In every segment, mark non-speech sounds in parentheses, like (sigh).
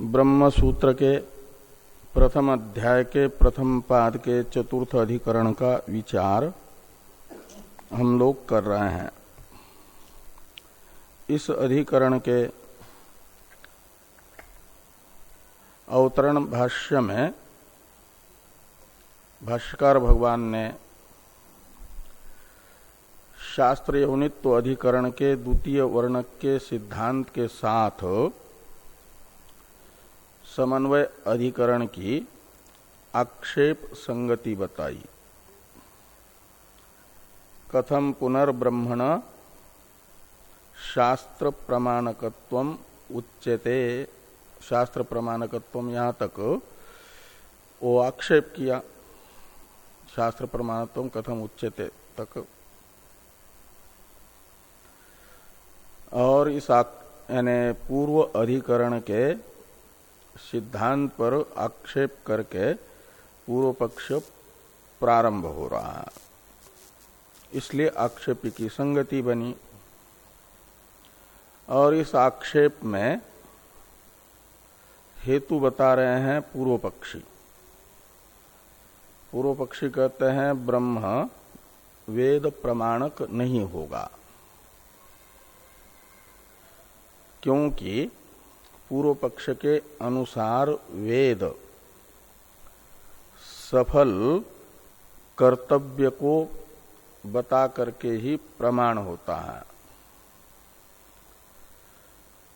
ब्रह्म सूत्र के प्रथम अध्याय के प्रथम पाद के चतुर्थ अधिकरण का विचार हम लोग कर रहे हैं। इस अधिकरण के अवतरण भाष्य में भाष्यकार भगवान ने शास्त्र यौनित्व अधिकरण के द्वितीय वर्णक के सिद्धांत के साथ समन्वय अधिकरण की आक्षेप संगति बताई। कथम पुनर्ब्रह्मण शास्त्र प्रमाणकत्व उच्यते। शास्त्र प्रमाणकत्व यहाँ तक वो आक्षेप किया। शास्त्र प्रमाणत्व कथम उच्यते तक। और इस यानी पूर्व अधिकरण के सिद्धांत पर आक्षेप करके पूर्व पक्ष प्रारंभ हो रहा है। इसलिए आक्षेप की संगति बनी। और इस आक्षेप में हेतु बता रहे हैं पूर्व पक्षी पूर्व पक्षी कहते हैं, ब्रह्म वेद प्रमाणक नहीं होगा। क्योंकि पूर्व पक्ष के अनुसार वेद। सफल कर्तव्य को बता करके ही प्रमाण होता है।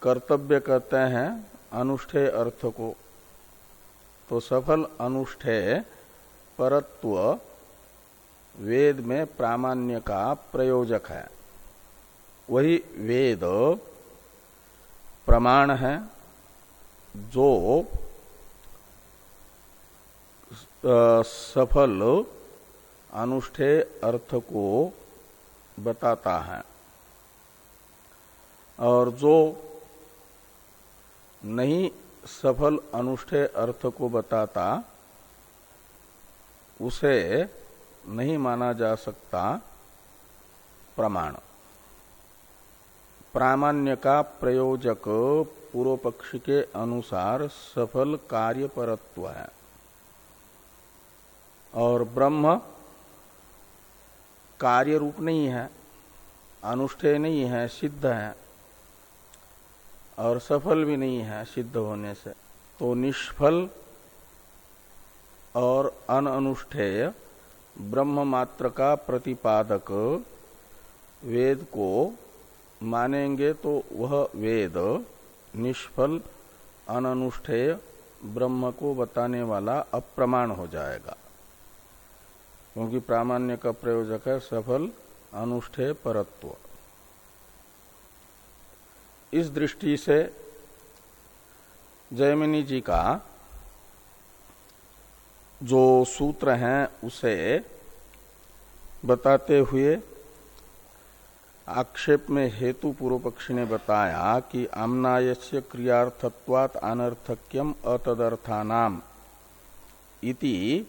कर्तव्य कहते हैं अनुष्ठेय अर्थ को। तो सफल अनुष्ठेय परत्व वेद में प्रामाण्य का प्रयोजक है। वही वेद प्रमाण है। जो सफल अनुष्ठेय अर्थ को बताता है। और जो नहीं सफल अनुष्ठेय अर्थ को बताता, उसे नहीं माना जा सकता प्रमाण। प्रामाण्य का प्रयोजक पूर्व पक्ष के अनुसार सफल कार्य परत्व है। और ब्रह्म कार्य रूप नहीं है, अनुष्ठेय नहीं है, सिद्ध है। और सफल भी नहीं है, सिद्ध होने से। तो निष्फल और अनअनुष्ठेय ब्रह्म मात्र का प्रतिपादक वेद को मानेंगे तो वह वेद निष्फल अनुष्ठेय ब्रह्म को बताने वाला अप्रमाण हो जाएगा। क्योंकि प्रामाण्य का प्रयोजक है सफल, अनुष्ठेय, परत्व। इस दृष्टि से जयमिनी जी का जो सूत्र हैं, उसे बताते हुए आक्षेप में हेतु पूर्व पक्षी ने बताया कि आमनायस्य क्रियार्थत्वात अनर्थक्यम अतदर्थानाम इति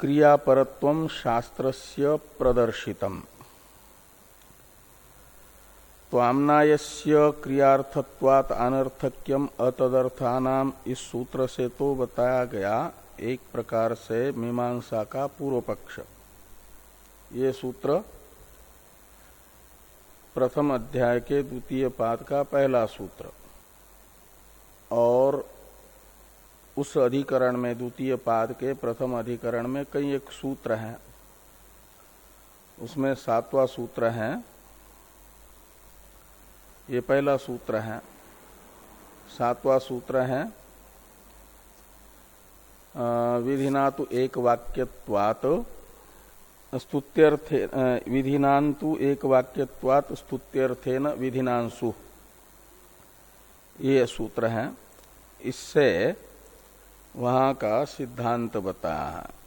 क्रियापरत्व शास्त्रस्य प्रदर्शितम। तो आमनायस्य क्रियार्थत्वात अनर्थक्यम अतदर्थानाम इस सूत्र से तो बताया गया एक प्रकार से मीमांसा का पूर्व पक्ष। ये सूत्र प्रथम अध्याय के द्वितीय पाद का पहला सूत्र। और उस अधिकरण में, द्वितीय पाद के प्रथम अधिकरण में कई एक सूत्र हैं। उसमें सातवां सूत्र है। ये पहला सूत्र है। सातवां सूत्र है विधिना तो एक वाक्यवात स्तुत्यर्थे विधिनांतु एक वाक्यवात स्तुत्यर्थेन विधिनांशु ये सूत्र है, इससे वहाँ का सिद्धांत बताया। है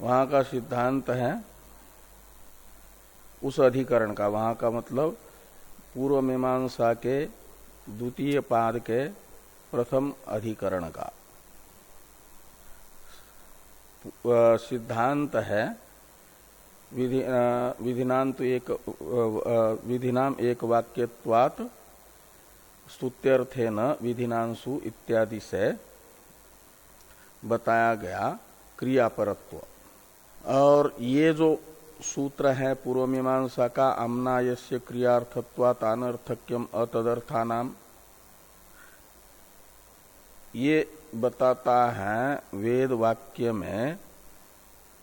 वहाँ का सिद्धांत है, उस अधिकरण का, वहाँ का मतलब पूर्व मीमांसा के द्वितीय पाद के प्रथम अधिकरण का। सिद्धांत है। विधि विधिनांत एक विधिनाम एक वाक्यवात स्तुत्यर्थे न विधिनांशु इत्यादि से बताया गया क्रियापरत्व। और ये जो सूत्र है पूर्व मीमांसा का अमनायस्य क्रियार्थत्वात अनर्थक्यम ये बताता है वेद वाक्य में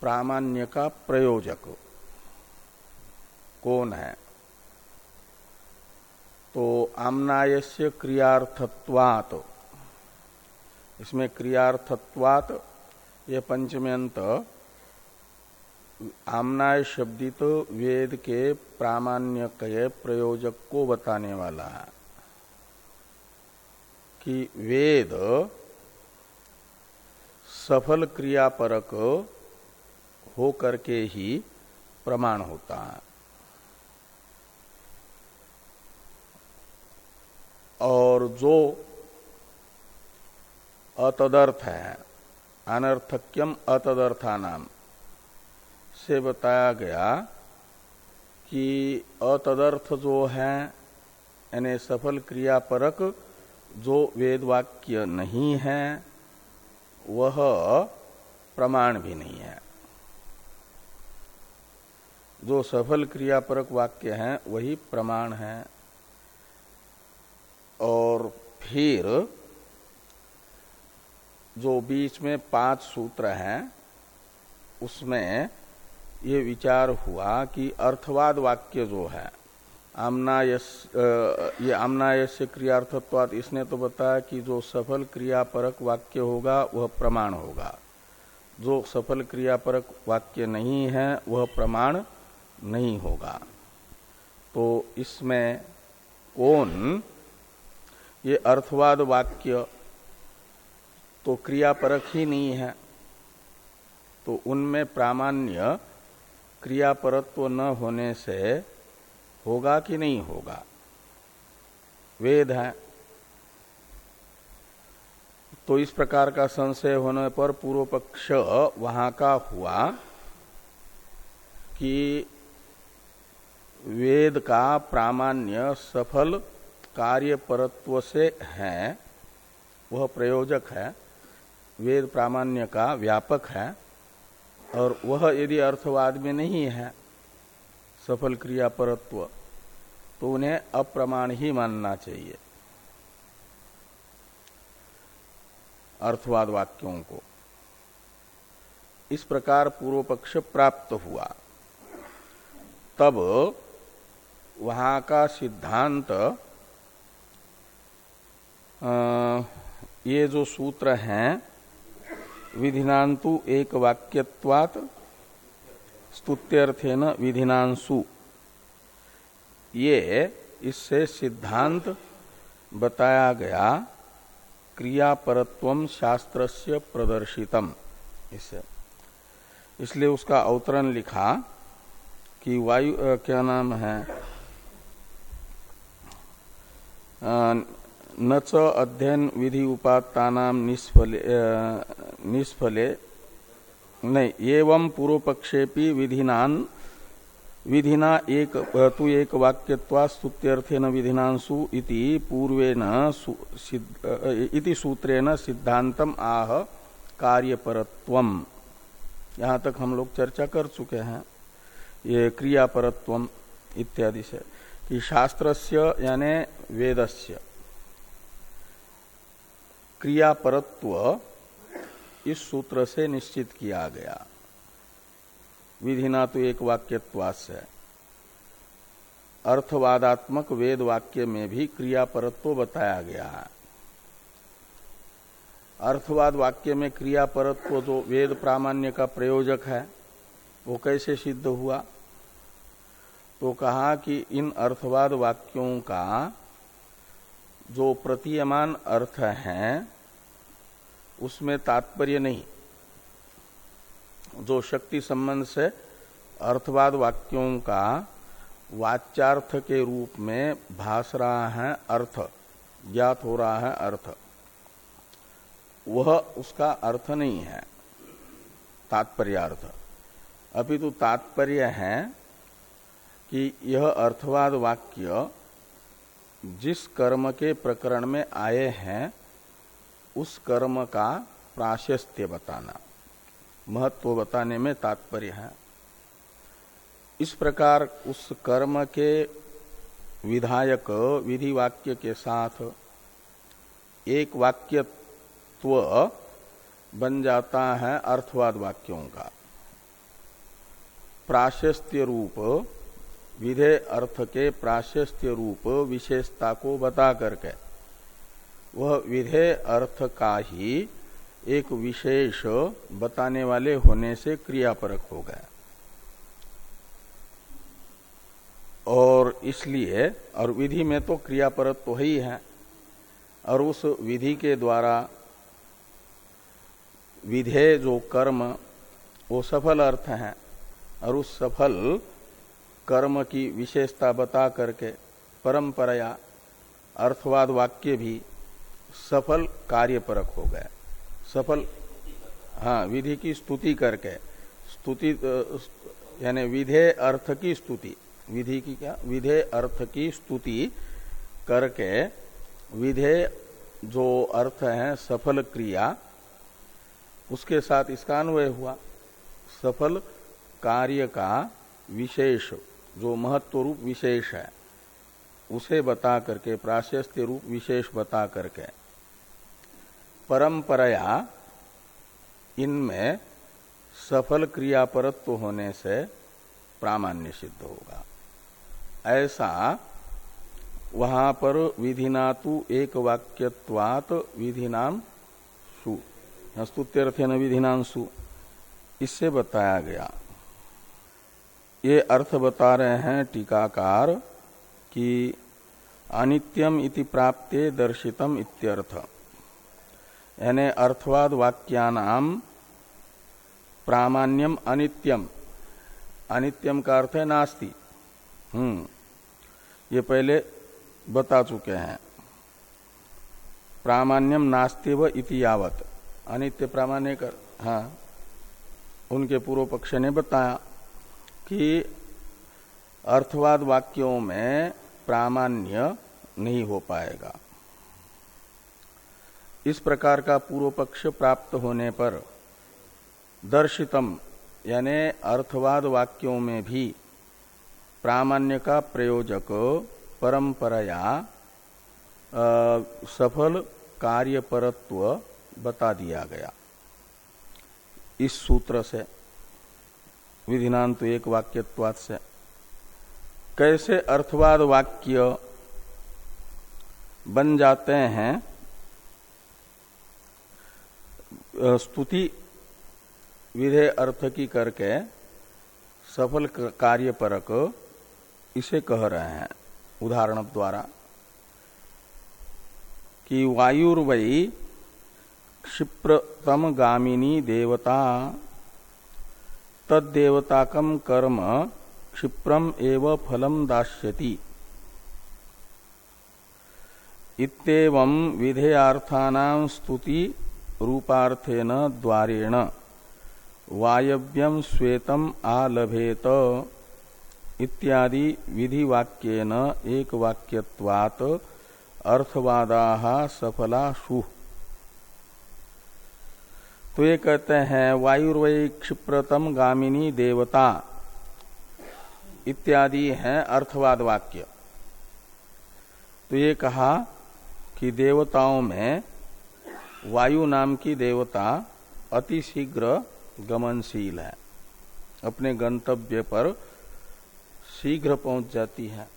प्रामाण्य का प्रयोजक। कौन है? तो आमनायस्य क्रियार्थत्वात। इसमें क्रियार्थत्वात, ये पंचमे अंत आमनाय शब्दित वेद के प्रामाण्य के प्रयोजक को बताने वाला है कि वेद सफल क्रियापरक हो करके ही प्रमाण होता है। और जो अतदर्थ है, अनर्थक्यम अतदर्था नाम से बताया गया कि अतदर्थ जो है, यानी सफल क्रियापरक, जो वेद वाक्य नहीं है वह प्रमाण भी नहीं है। जो सफल क्रियापरक वाक्य है, वही प्रमाण है। और फिर जो बीच में पाँच सूत्र हैं, उसमें ये विचार हुआ कि अर्थवाद वाक्य जो है आमनायस ये आमनायस क्रियार्थत्वाद इसने तो बताया कि जो सफल क्रियापरक वाक्य होगा, वह प्रमाण होगा। जो सफल क्रियापरक वाक्य नहीं है, वह प्रमाण नहीं होगा। तो इसमें कौन? ये अर्थवाद वाक्य तो क्रियापरक ही नहीं है। तो उनमें प्रामाण्य क्रियापरत्व न होने से होगा कि नहीं होगा? वेद है। तो इस प्रकार का संशय होने पर पूर्व पक्ष वहाँ का हुआ कि वेद का प्रामाण्य सफल कार्य परत्व से है। वह प्रयोजक है। वेद प्रामाण्य का व्यापक है। और वह यदि अर्थवाद में नहीं है सफल क्रिया परत्व तो उन्हें अप्रमाण ही मानना चाहिए। अर्थवाद वाक्यों को। इस प्रकार पूर्व पक्ष प्राप्त हुआ। तब वहाँ का सिद्धांत ये जो सूत्र हैं विधिनांतु एक वाक्यवात स्तुत्यर्थेन विधिनांशु ये इससे सिद्धांत बताया गया क्रियापरत्व शास्त्रस्य प्रदर्शितम। इससे इसलिए उसका अवतरण लिखा कि वायु क्या नाम है? न च अध्ययन विधि उपात्ता निष्फले निष्फले नहीं, एवं पूर्व पक्षेपि विधिनान, विधिना एक, तु एक वाक्यत्वा स्तुत्यर्थेन विधिनांसु इति पूर्वेन इति सूत्रेण सिद्धांतम आह कार्यपरत्वम। यहाँ तक हम लोग चर्चा कर चुके हैं, ये क्रियापरत्वम इत्यादि से, कि शास्त्रस्य यानी वेदस्य। क्रियापरत्व इस सूत्र से निश्चित किया गया। विधिना तो एक वाक्यत्वास से अर्थवादात्मक वेद वाक्य में भी क्रियापरत्व बताया गया है। अर्थवाद वाक्य में क्रियापरत्व जो वेद प्रामाण्य का प्रयोजक है, वो कैसे सिद्ध हुआ? तो कहा कि इन अर्थवाद वाक्यों का जो प्रतीयमान अर्थ है उसमें तात्पर्य नहीं। जो शक्ति संबंध से अर्थवाद वाक्यों का वाचार्थ के रूप में भास रहा है अर्थ, ज्ञात हो रहा है अर्थ। वह उसका अर्थ नहीं है, तात्पर्यार्थ। अपितु तो तात्पर्य है कि यह अर्थवाद वाक्य जिस कर्म के प्रकरण में आए हैं उस कर्म का प्राशस्त्य बताना। महत्व बताने में तात्पर्य है। इस प्रकार उस कर्म के विधायक विधि वाक्य के साथ एक वाक्यत्व बन जाता है अर्थवाद वाक्यों का। प्राशस्त्य रूप, विधेय अर्थ के प्राशस्त्य रूप विशेषता को बता करके वह विधेय अर्थ का ही एक विशेष बताने वाले होने से क्रियापरक हो गया। और इसलिए और विधि में तो क्रियापरक तो ही है और उस विधि के द्वारा विधेय जो कर्म, वो सफल अर्थ है। और उस सफल कर्म की विशेषता बता करके परंपराया अर्थवाद वाक्य भी सफल कार्यपरक हो गए। सफल हाँ विधि की स्तुति करके, स्तुति यानी विधेय अर्थ की स्तुति, विधि की क्या? विधेय अर्थ की स्तुति करके विधेय जो अर्थ है, सफल क्रिया, उसके साथ इसका अन्वय हुआ। सफल कार्य का विशेष, जो महत्व रूप विशेष है, उसे बता करके, प्राशस्त्य रूप विशेष बता करके परंपराया इनमें सफल क्रियापरत्व होने से प्रामाण्य सिद्ध होगा। ऐसा वहाँ पर विधिना तो एक वाक्यवात विधिनाम सु। स्तुत्यर्थन विधिनांशु इससे बताया गया। ये अर्थ बता रहे हैं टीकाकार कि अनित्यम इति प्राप्ते दर्शितम इत्यर्थ। यानी अर्थवाद वाक्यानाम प्रामाण्यम अनित्यम। अनित्यम का अर्थ है नास्ति। हम्म। ये पहले बता चुके हैं। प्रामाण्यम नास्तिव इति यावत। अनित्य प्रामाण्य कर हाँ। उनके पूर्व पक्ष ने बताया कि अर्थवाद वाक्यों में प्रामाण्य नहीं हो पाएगा। इस प्रकार का पूर्व पक्ष प्राप्त होने पर दर्शितम, यानि अर्थवाद वाक्यों में भी प्रामाण्य का प्रयोजक, परंपराया सफल कार्यपरत्व बता दिया गया। इस सूत्र से विधिनांत एक वाक्यत्वाद से, कैसे अर्थवाद वाक्य बन जाते हैं स्तुति विधेय अर्थ की करके सफल कार्यपरक इसे कह रहे हैं, उदाहरण द्वारा। कि वायुर्वयी क्षिप्रतम गामिनी देवता तद्देवताकम कर्म क्षिप्रम एव फलम दास्यति। इतम विधेयार्थानां स्तुति रूपार्थेन द्वारेण। वायव्यम श्वेतम आलभेत इत्यादि विधि वाक्यन एक वाक्यवात अर्थवादा सफला शुह तो ये कहते हैं वायुर्वय क्षिप्रतम गामिनी देवता इत्यादि हैं अर्थवाद वाक्य तो ये कहा कि देवताओं में वायु नाम की देवता अति शीघ्र गमनशील है। अपने गंतव्य पर शीघ्र पहुँच जाती है।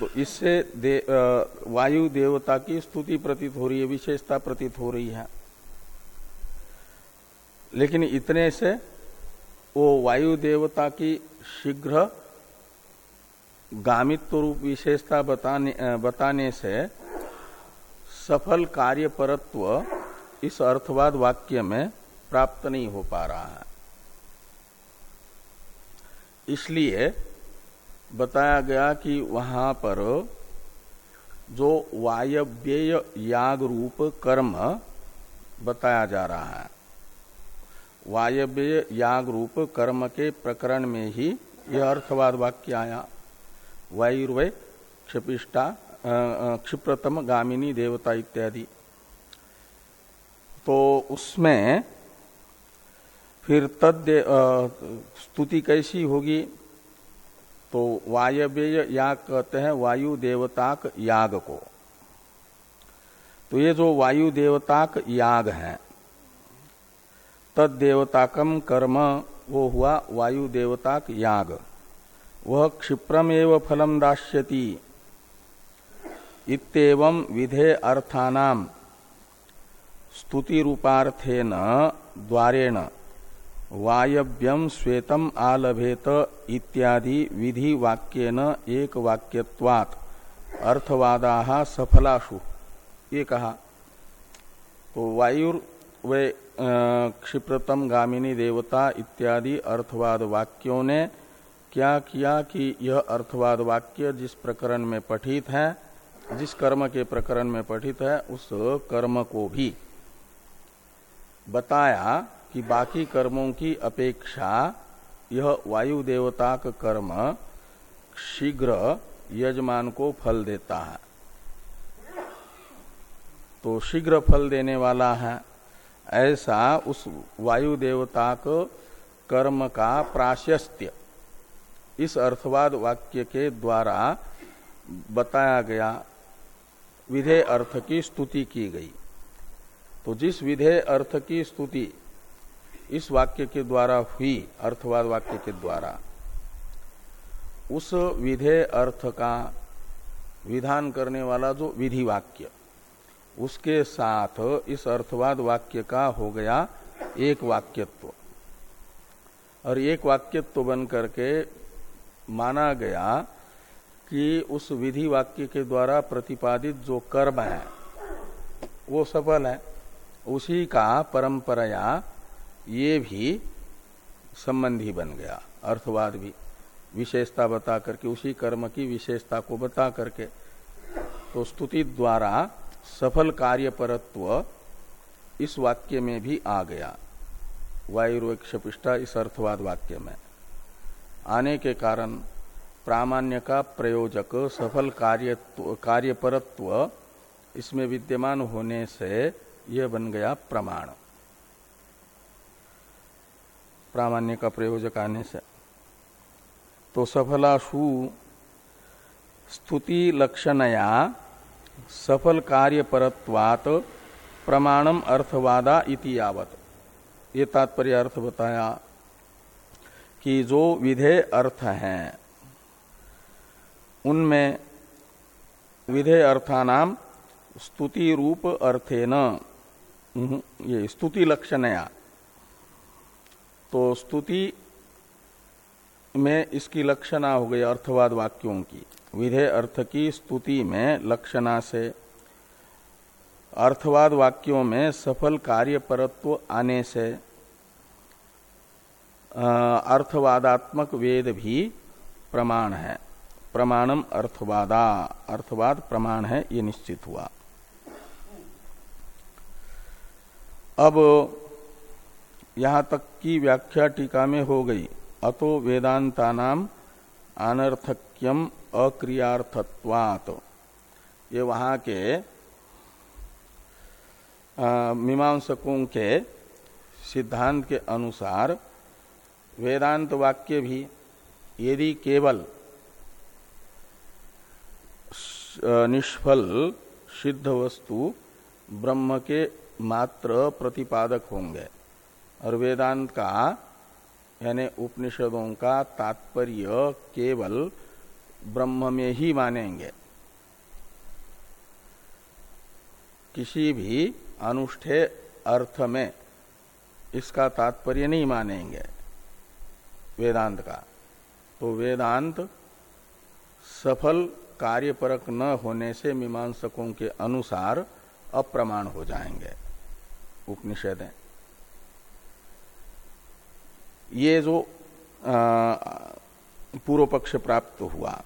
तो इससे दे, वायु देवता की स्तुति प्रतीत हो रही है विशेषता प्रतीत हो रही है। लेकिन इतने से वो वायु देवता की शीघ्र गामित्व रूप विशेषता बताने बताने से सफल कार्य परत्व इस अर्थवाद वाक्य में प्राप्त नहीं हो पा रहा है। इसलिए बताया गया कि वहाँ पर जो वायव्यय याग रूप कर्म बताया जा रहा है वायव्य याग रूप कर्म के प्रकरण में ही यह अर्थवाद वाक्य आया। वायुर्वय क्षपिष्टा क्षिप्रतम गामिनी देवता इत्यादि। तो उसमें फिर तद स्तुति कैसी होगी? तो वायव्य याग कहते हैं वायु देवताक याग को। तो ये जो वायु देवताक याग है तद देवताकम कर्म वो हुआ वायु देवताक याग। वह क्षिप्रम एव फलम दाश्यति इतम विधे अर्थानाम स्तुति रूपार्थेन द्वारेण वायव्यम श्वेतम आलभेत इत्यादि विधि वाक्यन एक वाक्यवात अर्थवादा सफलाशु ये कहा तो वायुर वे क्षिप्रतम गामिनी देवता इत्यादि अर्थवाद वाक्यों ने क्या किया कि यह अर्थवाद वाक्य जिस प्रकरण में पठित है, जिस कर्म के प्रकरण में पठित है, उस कर्म को भी बताया कि बाकी कर्मों की अपेक्षा यह वायु देवता का कर्म शीघ्र यजमान को फल देता है। तो शीघ्र फल देने वाला है। ऐसा उस वायु देवता को कर्म का प्राशस्त्य इस अर्थवाद वाक्य के द्वारा बताया गया विधेय अर्थ की स्तुति की गई। तो जिस विधेय अर्थ की स्तुति इस वाक्य के द्वारा हुई, अर्थवाद वाक्य के द्वारा, उस विधेय अर्थ का विधान करने वाला जो विधि वाक्य, उसके साथ इस अर्थवाद वाक्य का हो गया एक वाक्यत्व। और एक वाक्यत्व बन करके माना गया कि उस विधि वाक्य के द्वारा प्रतिपादित जो कर्म है, वो सफल है। उसी का परंपराया ये भी संबंधी बन गया, अर्थवाद भी। विशेषता बता करके, उसी कर्म की विशेषता को बता करके। तो स्तुति द्वारा सफल कार्य परत्व इस वाक्य में भी आ गया। वायुर्वक्षपिष्टा इस अर्थवाद वाक्य में। आने के कारण प्रामाण्य का प्रयोजक सफल कार्य कार्यपरत्व इसमें विद्यमान होने से यह बन गया प्रमाण। प्रामाण्य का प्रयोजक आने से। तो सफलाशु स्तुति लक्षणया सफल कार्य परत्वात प्रमाणम अर्थवादा इति यावत। ये तात्पर्य अर्थ बताया कि जो विधेय अर्थ हैं, उनमें विधेय अर्थानाम स्तुति रूप अर्थे न ये स्तुति लक्षणया तो स्तुति में इसकी लक्षणा हो गई अर्थवाद वाक्यों की। विधेय अर्थ की स्तुति में लक्षणा से अर्थवाद वाक्यों में सफल कार्य परत्व आने से अर्थवादात्मक वेद भी प्रमाण है। प्रमाणम अर्थवादा। अर्थवाद प्रमाण है, ये निश्चित हुआ। अब यहाँ तक की व्याख्या टीका में हो गई। अतो वेदांता नाम अनर्थक्यम अक्रियार्थत्वात। ये वहाँ के मीमांसकों के सिद्धांत के अनुसार वेदांत वाक्य भी यदि केवल निष्फल सिद्ध वस्तु ब्रह्म के मात्र प्रतिपादक होंगे। और वेदांत का, यानी उपनिषदों का तात्पर्य केवल ब्रह्म में ही मानेंगे। किसी भी अनुष्ठेय अर्थ में इसका तात्पर्य नहीं मानेंगे। वेदांत का। तो वेदांत सफल कार्यपरक न होने से मीमांसकों के अनुसार अप्रमाण हो जाएँगे। उपनिषद ये जो पूर्व पक्ष प्राप्त हुआ,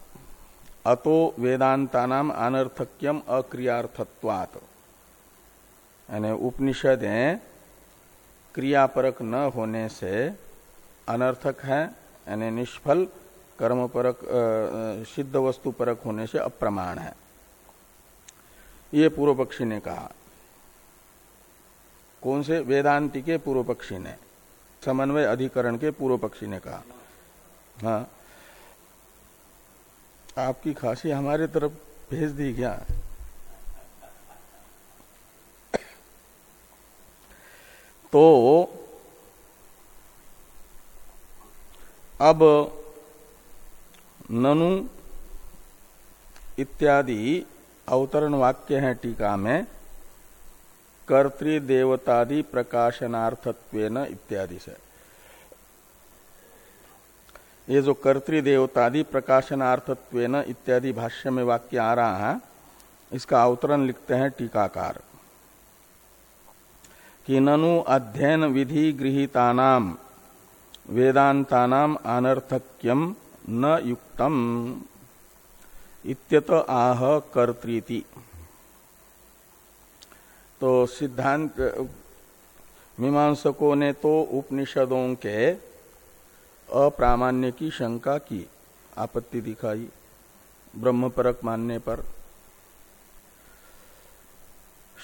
अतो वेदांता नाम अनर्थक्यम अक्रियार्थत्वात। यानी उपनिषदें क्रियापरक न होने से अनर्थक है, यानी निष्फल कर्म परक सिद्ध वस्तु परक होने से अप्रमाण है। ये पूर्व पक्षी ने कहा। कौन से? वेदांति के पूर्व पक्षी ने। समन्वय अधिकरण के पूर्व पक्षी ने कहा। हाँ। आपकी खांसी हमारे तरफ़ भेज दी क्या? तो अब ननु इत्यादि अवतरण वाक्य हैं टीका में कर्तृदेवतादि प्रकाशनार्थत्व इत्यादि से। ये जो कर्तृदेवतादि प्रकाशनार्थत्व इत्यादि भाष्य में वाक्य आ रहा है, इसका अवतरण लिखते हैं टीकाकार। कि ननु अध्ययन विधि गृहितानाम वेदांतानाम अनर्थक्यम न युक्तम। इत्यत आह कर्तृति। तो सिद्धांत, मीमांसकों ने तो उपनिषदों के अप्रामाण्य की शंका की, आपत्ति दिखाई ब्रह्म परक मानने पर।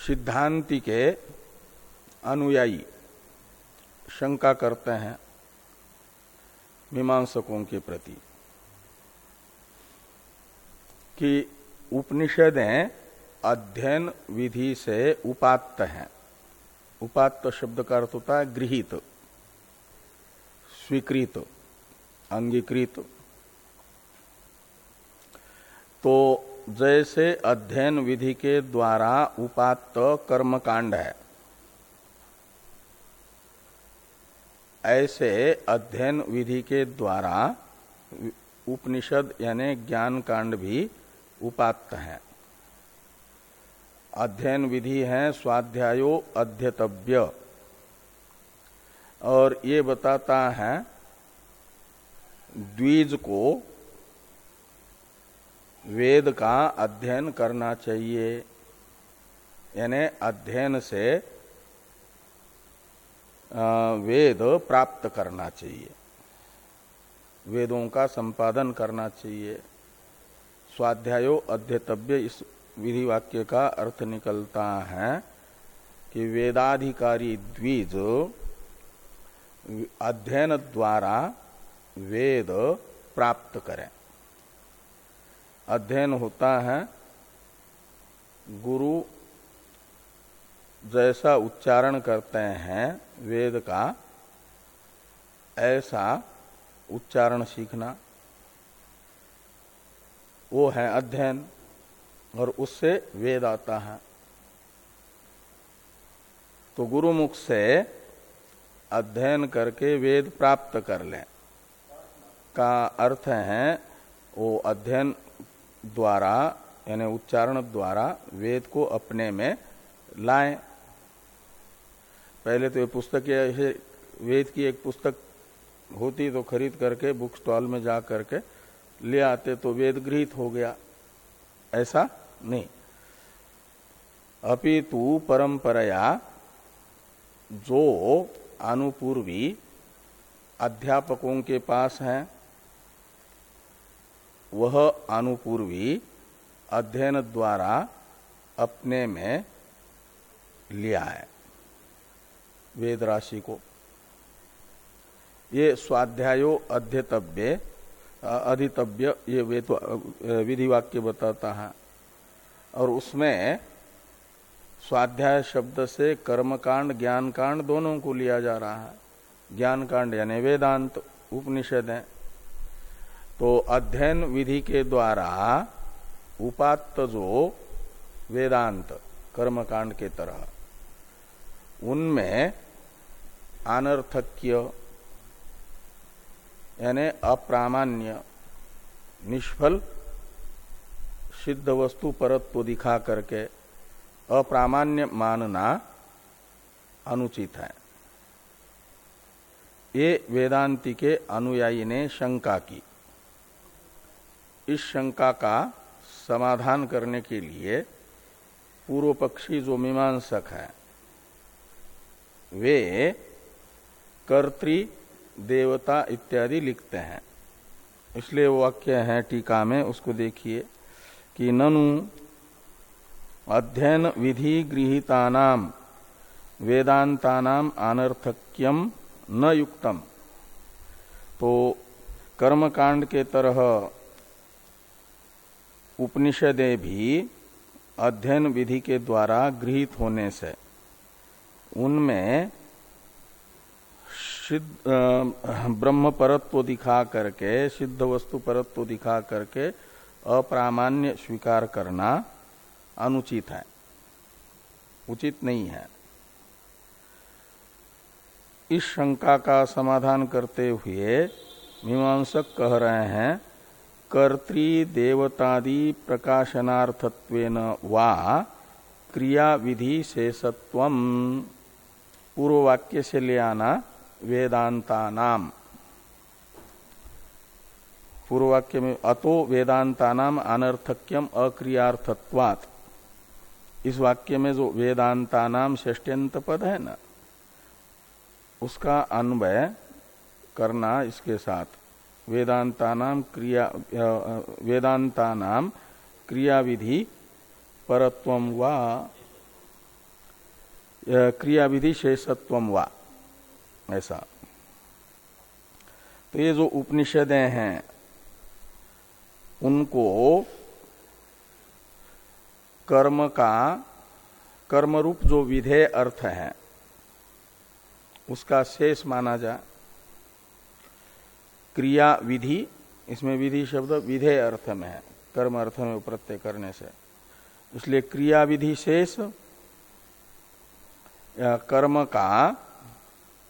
सिद्धांति के अनुयायी शंका करते हैं। मीमांसकों के प्रति कि उपनिषदें अध्ययन विधि से उपात्त हैं। उपात्त शब्द का अर्थ होता है गृहित, स्वीकृत, अंगीकृत। तो जैसे अध्ययन विधि के द्वारा उपात्त कर्मकांड है ऐसे अध्ययन विधि के द्वारा उपनिषद यानी ज्ञान कांड भी उपात्त है। अध्ययन विधि है, स्वाध्यायो अध्यतव्य। और ये बताता है, द्विज को वेद का अध्ययन करना चाहिए। यानी अध्ययन से वेद प्राप्त करना चाहिए। वेदों का संपादन करना चाहिए। स्वाध्यायो अध्यतव्य इस विधि वाक्य का अर्थ निकलता है कि वेदाधिकारी द्विज अध्ययन द्वारा वेद प्राप्त करें। अध्ययन होता है, गुरु जैसा उच्चारण करते हैं वेद का ऐसा उच्चारण सीखना, वो है अध्ययन और उससे वेद आता है। तो गुरुमुख से अध्ययन करके वेद प्राप्त कर लें। का अर्थ है, वो अध्ययन द्वारा, यानी उच्चारण द्वारा वेद को अपने में लाएँ। पहले तो ये पुस्तक ऐसे वेद की एक पुस्तक होती तो खरीद करके, बुक स्टॉल में जा करके ले आते तो वेद गृहित हो गया। ऐसा नहीं। अपितु परंपराया जो अनुपूर्वी अध्यापकों के पास है, वह अनुपूर्वी अध्ययन द्वारा अपने में लिया है। वेद राशि को। ये स्वाध्यायो अध्यतव्य अधितव्य, ये वेद विधि वाक्य बताता है। और उसमें स्वाध्याय शब्द से कर्मकांड ज्ञान कांड दोनों को लिया जा रहा है। ज्ञान कांड यानी वेदांत, उपनिषद है। तो अध्ययन विधि के द्वारा उपात्त जो वेदांत, कर्मकांड के तरह। उनमें अनर्थक्य, यानी अप्रामाण्य, निष्फल सिद्ध वस्तु परत्व दिखा करके अप्रामाण्य मानना अनुचित है। ये वेदांति के अनुयायी ने शंका की। इस शंका का समाधान करने के लिए पूर्व पक्षी जो मीमांसक है, वे कर्तृ देवता इत्यादि लिखते हैं। इसलिए वाक्य है टीका में, उसको देखिए कि ननु अध्ययन विधि गृहितानाम, वेदांतानाम अनर्थक्यम न युक्तम। तो कर्मकांड के तरह उपनिषदे भी अध्ययन विधि के द्वारा गृहित होने से, उनमें सिद्ध ब्रह्म परत्व दिखा करके, सिद्ध वस्तु परत्व दिखा करके अप्रामाण्य स्वीकार करना अनुचित है। उचित नहीं है। इस शंका का समाधान करते हुए मीमांसक कह रहे हैं कर्तृ देवतादि प्रकाशनार्थत्वेन वा क्रिया विधि शेषत्व पूर्व वाक्य से ले आना वेदांता नाम पूर्ववाक्य में अतो वेदांता नाम अनर्थक्यम अक्रियार्थत्वात। इस वाक्य में जो वेदांता नाम षष्ट्यंत पद है ना, उसका अन्वय करना इसके साथ। वेदांता नाम क्रिया वेदांता नाम क्रिया विधि परत्व व क्रिया विधि शेषत्व व। ऐसा। तो ये जो उपनिषदें हैं, उनको कर्म का कर्म रूप जो विधेय अर्थ है, उसका शेष माना जा। क्रिया विधि, इसमें विधि शब्द विधेय अर्थ में है, कर्म अर्थ में प्रत्यय करने से। इसलिए क्रिया विधि शेष कर्म का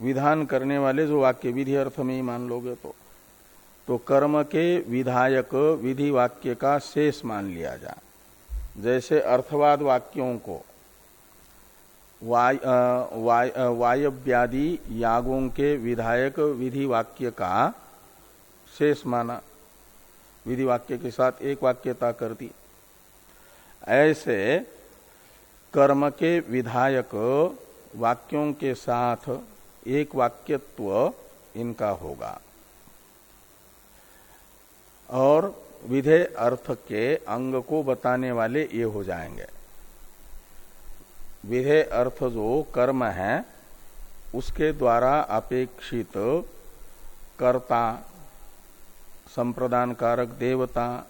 विधान करने वाले जो वाक्य विधि अर्थ में ही मान लोगे तो। तो कर्म के विधायक विधि वाक्य का शेष मान लिया जा। जैसे अर्थवाद वाक्यों को वाय, वाय, वायव्यादि यागों के विधायक विधि वाक्य का शेष माना। विधि वाक्य के साथ एक वाक्यता कर दी। ऐसे कर्म के विधायक वाक्यों के साथ एक वाक्यत्व इनका होगा। और विधेय अर्थ के अंग को बताने वाले ये हो जाएँगे। विधेय अर्थ जो कर्म है, उसके द्वारा अपेक्षित कर्ता संप्रदान कारक देवता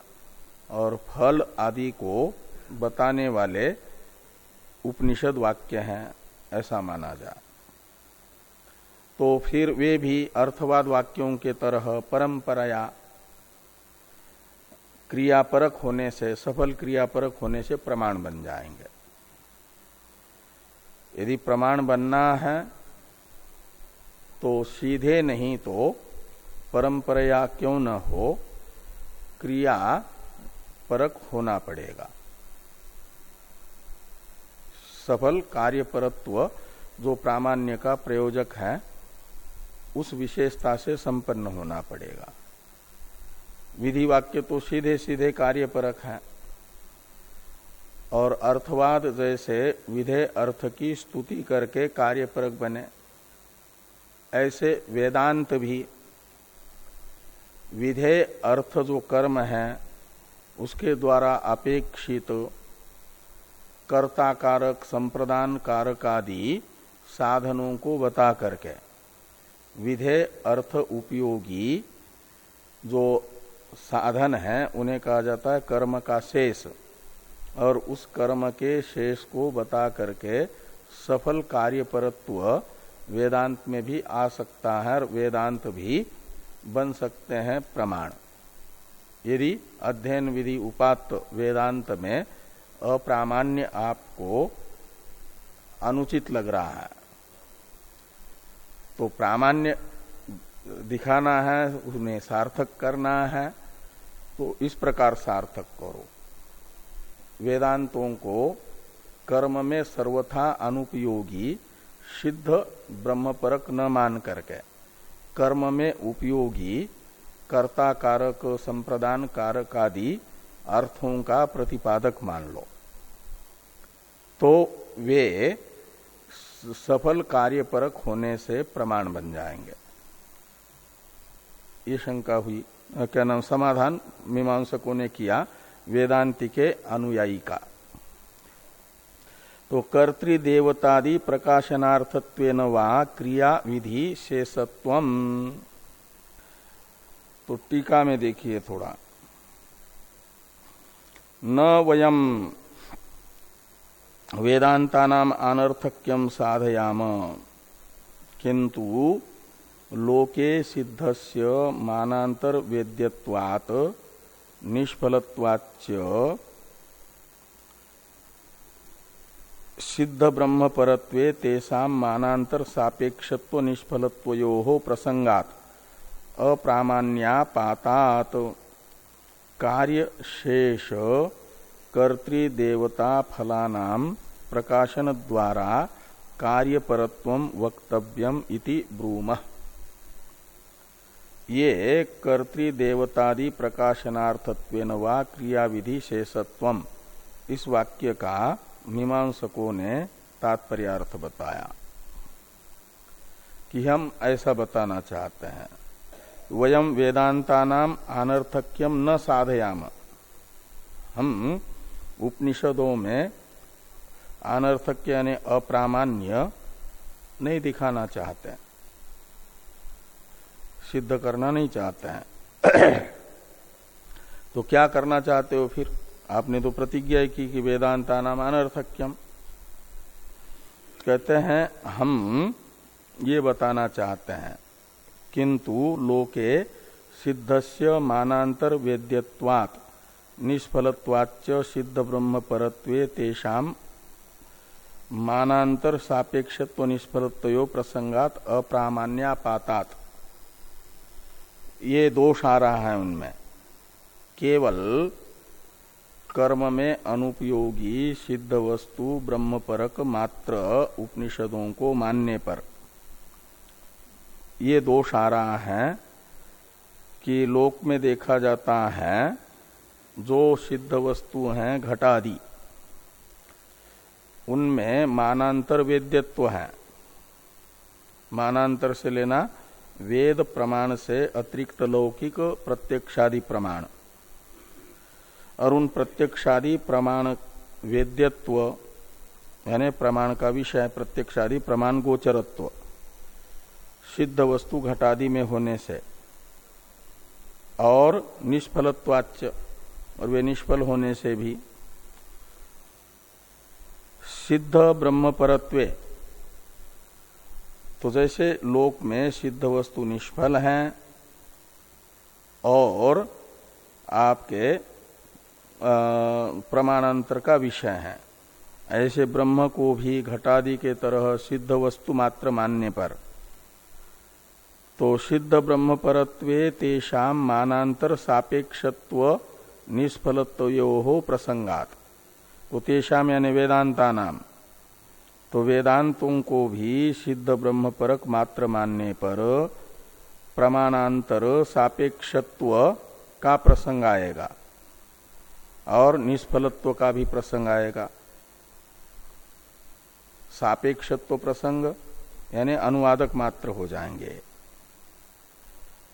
और फल आदि को बताने वाले उपनिषद वाक्य हैं, ऐसा माना जाए। तो फिर वे भी अर्थवाद वाक्यों के तरह परंपराया क्रियापरक होने से, सफल क्रियापरक होने से प्रमाण बन जाएँगे। यदि प्रमाण बनना है तो सीधे नहीं तो परंपराया क्यों न हो क्रिया परक होना पड़ेगा। सफल कार्यपरत्व जो प्रामाण्य का प्रयोजक है उस विशेषता से संपन्न होना पड़ेगा। विधि वाक्य तो सीधे सीधे कार्यपरक है। और अर्थवाद जैसे विधेय अर्थ की स्तुति करके कार्यपरक बने। ऐसे वेदांत भी विधेय अर्थ जो कर्म है, उसके द्वारा अपेक्षित कर्ता कारक संप्रदान कारक आदि साधनों को बता करके विधेय अर्थ उपयोगी जो साधन है, उन्हें कहा जाता है कर्म का शेष। और उस कर्म के शेष को बता करके सफल कार्य परत्व वेदांत में भी आ सकता है और वेदांत भी बन सकते हैं प्रमाण। यदि अध्ययन विधि उपात्त वेदांत में अप्रामाण्य आपको अनुचित लग रहा है तो प्रामाण्य दिखाना है उन्हें सार्थक करना है तो इस प्रकार सार्थक करो। वेदांतों को कर्म में सर्वथा अनुपयोगी, सिद्ध ब्रह्म परक न मान करके, कर्म में उपयोगी कर्ता कारक संप्रदान कारक आदि अर्थों का प्रतिपादक मान लो। तो वे सफल कार्यपरक होने से प्रमाण बन जाएँगे। ये शंका हुई। क्या नाम? समाधान मीमांसकों ने किया वेदांति के अनुयायी का तो कर्तृदेवतादि प्रकाशनार्थत्व वा क्रिया विधि शेषत्व तो टीका में देखिए थोड़ा। न वयम वेदांता अनर्थक्यम साधयाम। किंतु लोके सिद्धस्य मानांतर वेद्यवात निष्फलत्वाच्च सिद्ध ब्रह्म परत्वे तेषा मानांतर सापेक्षत्व निष्फलत्वयो प्रसंगात अप्रामाण्यापातात कार्य शेष कर्तृदेवता फलानाम प्रकाशन द्वारा कार्यपरत्व वक्तव्यम इति ब्रूम। ये कर्तृदेवतादि प्रकाशनार्थत्व व क्रिया विधि शेषत्व इस वाक्य का मीमांसकों ने तात्पर्यार्थ बताया कि हम ऐसा बताना चाहते हैं। वयम वेदांता नाम अनर्थक्यम न साधयाम। हम उपनिषदों में अनर्थक्य यानी अप्रामाण्य नहीं दिखाना चाहते हैं। सिद्ध करना नहीं चाहते हैं। (clears throat) तो क्या करना चाहते हो फिर? आपने तो प्रतिज्ञा की कि वेदांता नाम अनर्थक्यम। कहते हैं, हम ये बताना चाहते हैं, किंतु लोके सिद्धस्य मानांतर वेद्यवात निष्फलत्वाच सिद्ध ब्रह्म परत्वे तेषाम मानांतर सापेक्षत्व निष्फलत्व प्रसंगात अप्रामाण्यापातात। ये दोष आ रहा है उनमें। केवल कर्म में अनुपयोगी सिद्ध वस्तु ब्रह्म परक मात्र उपनिषदों को मानने पर। ये दोष आ रहा है कि लोक में देखा जाता है जो सिद्ध वस्तु हैं घटादि, उनमें मानांतर वेद्यत्व है। मानांतर से लेना वेद प्रमाण से अतिरिक्त लौकिक प्रत्यक्षादि प्रमाण। और उन प्रत्यक्षादि प्रमाण वेद्यत्व, यानी प्रमाण का विषय प्रत्यक्षादि प्रमाण गोचरत्व, सिद्ध वस्तु घटादि में होने से। और निष्फलत्वाच और वे निष्फल होने से भी। सिद्ध ब्रह्म परत्वे तो जैसे लोक में सिद्ध वस्तु निष्फल हैं, और आपके प्रमाणांतर का विषय है। ऐसे ब्रह्म को भी घटादि के तरह सिद्ध वस्तु मात्र मानने पर। तो सिद्ध ब्रह्म परत्वे तेषा मानांतर सापेक्षत्व निष्फलत्व प्रसंगात। तो तेषाम यानी वेदांता नाम तो वेदांतों को भी सिद्ध ब्रह्म परक मात्र मानने पर प्रमाणांतर सापेक्षत्व का प्रसंग आएगा और निष्फलत्व का भी प्रसंग आएगा। सापेक्षत्व प्रसंग यानी अनुवादक मात्र हो जाएँगे।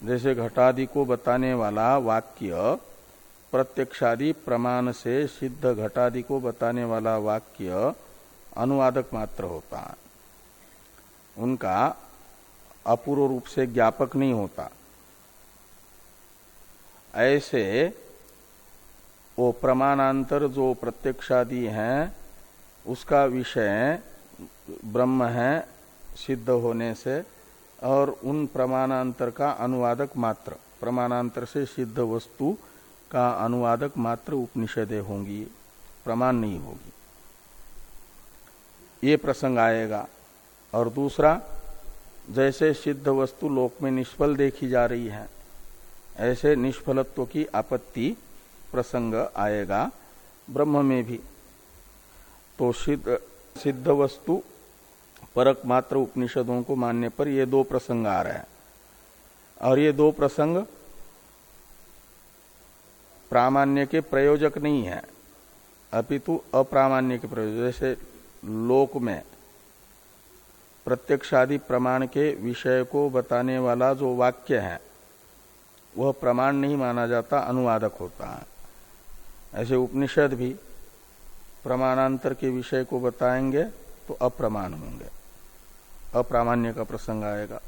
जैसे घटादि को बताने वाला वाक्य प्रत्यक्षादि प्रमाण से सिद्ध घटादि को बताने वाला वाक्य अनुवादक मात्र होता। है उनका अपूर्व रूप से ज्ञापक नहीं होता। ऐसे वो प्रमाणांतर जो प्रत्यक्षादि हैं, उसका विषय ब्रह्म है, सिद्ध होने से, और उन प्रमाणांतर का अनुवादक मात्र, प्रमाणांतर से सिद्ध वस्तु का अनुवादक मात्र उपनिषदे होंगी, प्रमाण नहीं होगी। ये प्रसंग आएगा। और दूसरा, जैसे सिद्ध वस्तु लोक में निष्फल देखी जा रही है, ऐसे निष्फलत्व की आपत्ति प्रसंग आएगा ब्रह्म में भी। तो सिद्ध सिद्ध वस्तु परक मात्र उपनिषदों को मानने पर ये दो प्रसंग आ रहे हैं। और ये दो प्रसंग प्रामाण्य के प्रयोजक नहीं है। अपितु अप्रामाण्य के प्रयोजक, जैसे लोक में प्रत्यक्षादि प्रमाण के विषय को बताने वाला जो वाक्य है, वह प्रमाण नहीं माना जाता, अनुवादक होता है। ऐसे उपनिषद भी प्रमाणांतर के विषय को बताएँगे तो अप्रमाण होंगे। अप्रामाण्य का प्रसंग आएगा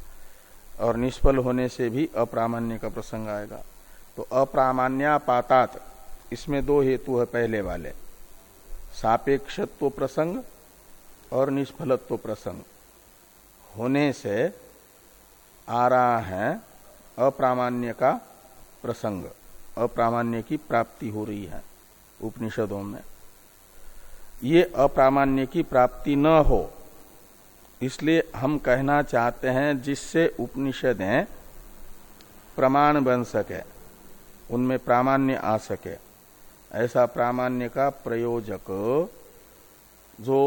और निष्फल होने से भी अप्रामाण्य का प्रसंग आएगा। तो अप्रामाण्यापातात इसमें दो हेतु है पहले वाले। सापेक्षत्व प्रसंग और निष्फलत्व प्रसंग। होने से आ रहा है अप्रामाण्य का प्रसंग। अप्रामाण्य की प्राप्ति हो रही है उपनिषदों में। ये अप्रामाण्य की प्राप्ति न हो, इसलिए हम कहना चाहते हैं जिससे उपनिषदें प्रमाण बन सके। उनमें प्रामाण्य आ सके। ऐसा प्रामाण्य का प्रयोजक जो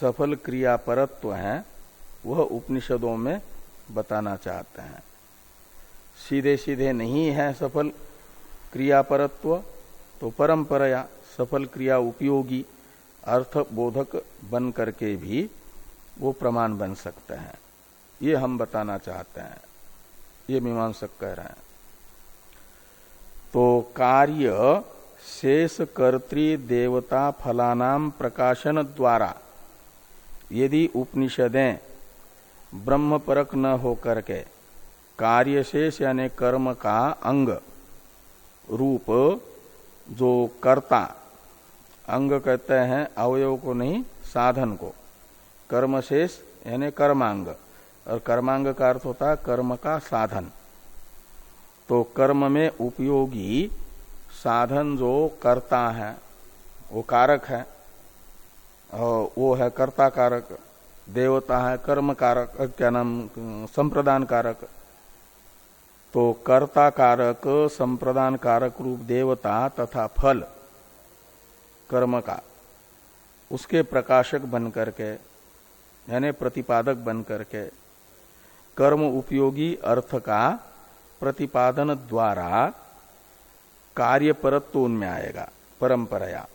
सफल क्रिया परत्व है, वह उपनिषदों में बताना चाहते हैं। सीधे सीधे नहीं है सफल क्रियापरत्व तो परंपराया सफल क्रिया उपयोगी, अर्थ बोधक बन करके भी वो प्रमाण बन सकते हैं। ये हम बताना चाहते हैं। ये मीमांसक कह रहे हैं। तो कार्य शेष कर्तृ देवता फलानाम प्रकाशन द्वारा। यदि उपनिषदें ब्रह्म परक न हो करके कार्य शेष यानी कर्म का अंग रूप जो कर्ता, अंग कहते हैं अवयव को नहीं, साधन को। कर्म शेष यानी कर्मांग। और कर्मांग का अर्थ होता है कर्म का साधन। तो कर्म में उपयोगी साधन जो कर्ता है, वो कारक है। और वो है कर्ता कारक, देवता है कर्म कारक क्या नाम, संप्रदान कारक। तो कर्ता कारक, संप्रदान कारक रूप देवता तथा फल, कर्म का, उसके प्रकाशक बन करके, यानी प्रतिपादक बन करके, कर्म उपयोगी अर्थ का प्रतिपादन द्वारा कार्य परत्व उनमें आएगा परंपराया।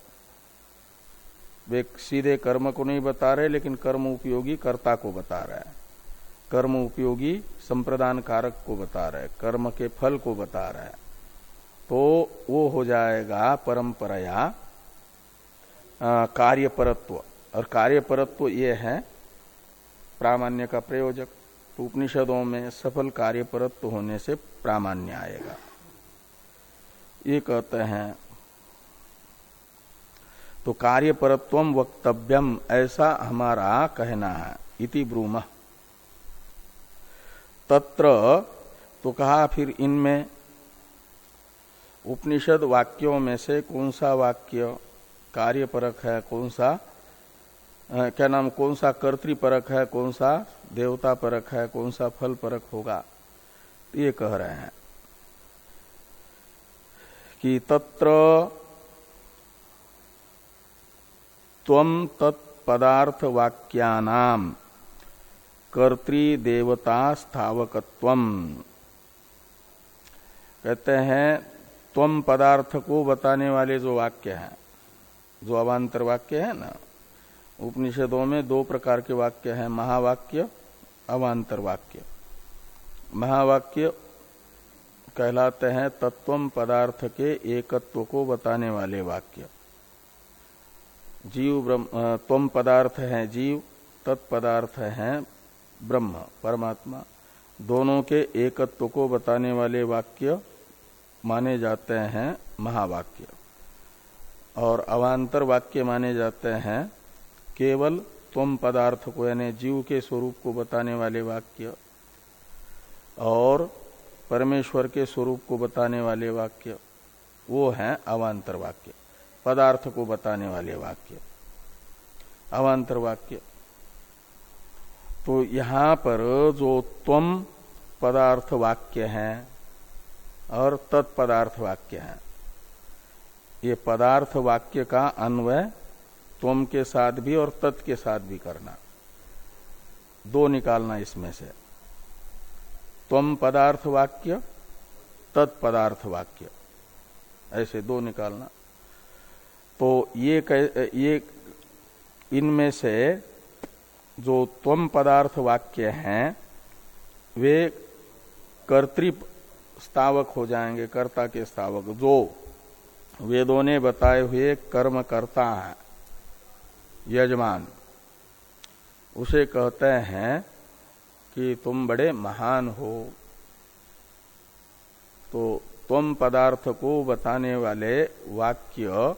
वे सीधे कर्म को नहीं बता रहे, लेकिन कर्म उपयोगी कर्ता को बता रहे हैं। कर्म उपयोगी संप्रदान कारक को बता रहे कर्म के फल को बता रहे तो वो हो जाएगा परंपराया कार्य परत्व और कार्य परत्व ये है, प्रामाण्य का प्रयोजक। तो उपनिषदों में सफल कार्य परत्व होने से प्रामाण्य आएगा। ये कहते हैं तो कार्य परत्व वक्तव्यम ऐसा हमारा कहना है। इति ब्रूम। तत्र तो कहा फिर इनमें, उपनिषद वाक्यों में से कौन सा वाक्य कार्यपरक है, कौन सा क्या नाम, कौन सा कर्तृपरक है, कौन सा देवता परक है, कौन सा फल परक होगा? ये कह रहे हैं कि तत्र तम तत्पदार्थ वाक्यानाम कर्तृदेवता स्थावकत्व कहते हैं तम पदार्थ को बताने वाले जो वाक्य हैं, जो अवान्तर वाक्य है ना उपनिषदों में दो प्रकार के वाक्य हैं, महावाक्य अवान्तर वाक्य महावाक्य कहलाते हैं तत्व पदार्थ के एकत्व को बताने वाले वाक्य। जीव ब्रह्म तम पदार्थ है जीव, तत्पदार्थ है ब्रह्म, परमात्मा। दोनों के एकत्व को बताने वाले वाक्य माने जाते हैं महावाक्य। और अवान्तर वाक्य माने जाते हैं केवल तम पदार्थ को यानी जीव के स्वरूप को बताने वाले वाक्य और परमेश्वर के स्वरूप को बताने वाले वाक्य, वो हैं अवान्तर वाक्य पदार्थ को बताने वाले वाक्य। अवान्तर वाक्य। तो यहाँ पर जो तम पदार्थ वाक्य हैं और तत्पदार्थ वाक्य हैं, ये पदार्थ वाक्य का अन्वय त्वम के साथ भी और तत् के साथ भी करना। दो निकालना इसमें से। त्वम पदार्थ वाक्य तत्पदार्थ वाक्य। ऐसे दो निकालना। तो ये ये इनमें से जो त्वम पदार्थ वाक्य हैं, वे कर्तृ स्थावक हो जाएँगे, कर्ता के स्थावक। जो वेदों ने बताए हुए कर्म करता है यजमान। उसे कहते हैं कि तुम बड़े महान हो। तो तुम पदार्थ को बताने वाले वाक्य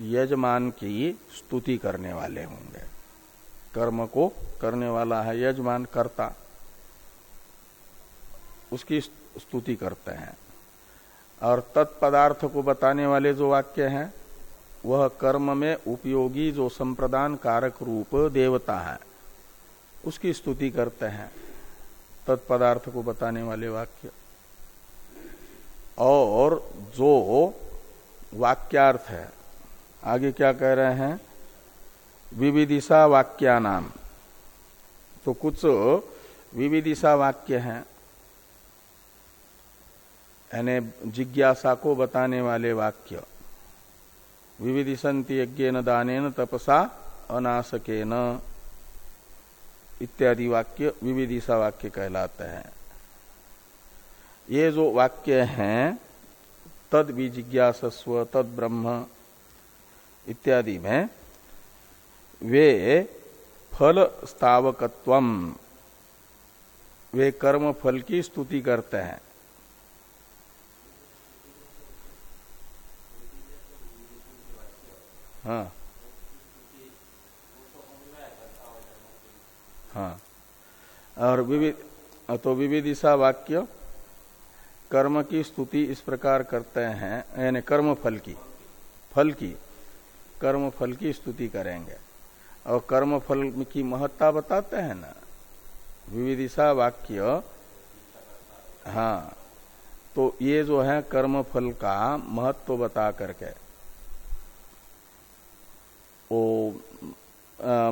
यजमान की स्तुति करने वाले होंगे। कर्म को करने वाला है यजमान, कर्ता। उसकी स्तुति करते हैं। और तत्पदार्थ को बताने वाले जो वाक्य हैं वह कर्म में उपयोगी जो संप्रदान कारक रूप देवता है, उसकी स्तुति करते हैं। तत्पदार्थ को बताने वाले वाक्य। और जो वाक्यार्थ है, आगे क्या कह रहे हैं? विविदिशा वाक्या नाम तो कुछ विविदिशा वाक्य हैं। यानी जिज्ञासा को बताने वाले वाक्य। विविधिशंति यज्ञ न दान तपसा अनासके न इत्यादि वाक्य विविदिशा वाक्य कहलाते हैं। ये जो वाक्य हैं, तद विजिज्ञासस्व, तद ब्रह्म इत्यादि में, वे फल स्थावकत्व वे कर्म फल की स्तुति करते हैं। हाँ। हाँ। और विविध तो विविदिशा वाक्य, कर्म की स्तुति इस प्रकार करते हैं, यानी कर्म फल की फल की, कर्म फल की स्तुति करेंगे। और कर्म फल की महत्ता बताते हैं ना विविदिशा वाक्य हाँ तो ये जो है कर्म फल का महत्व बता करके वो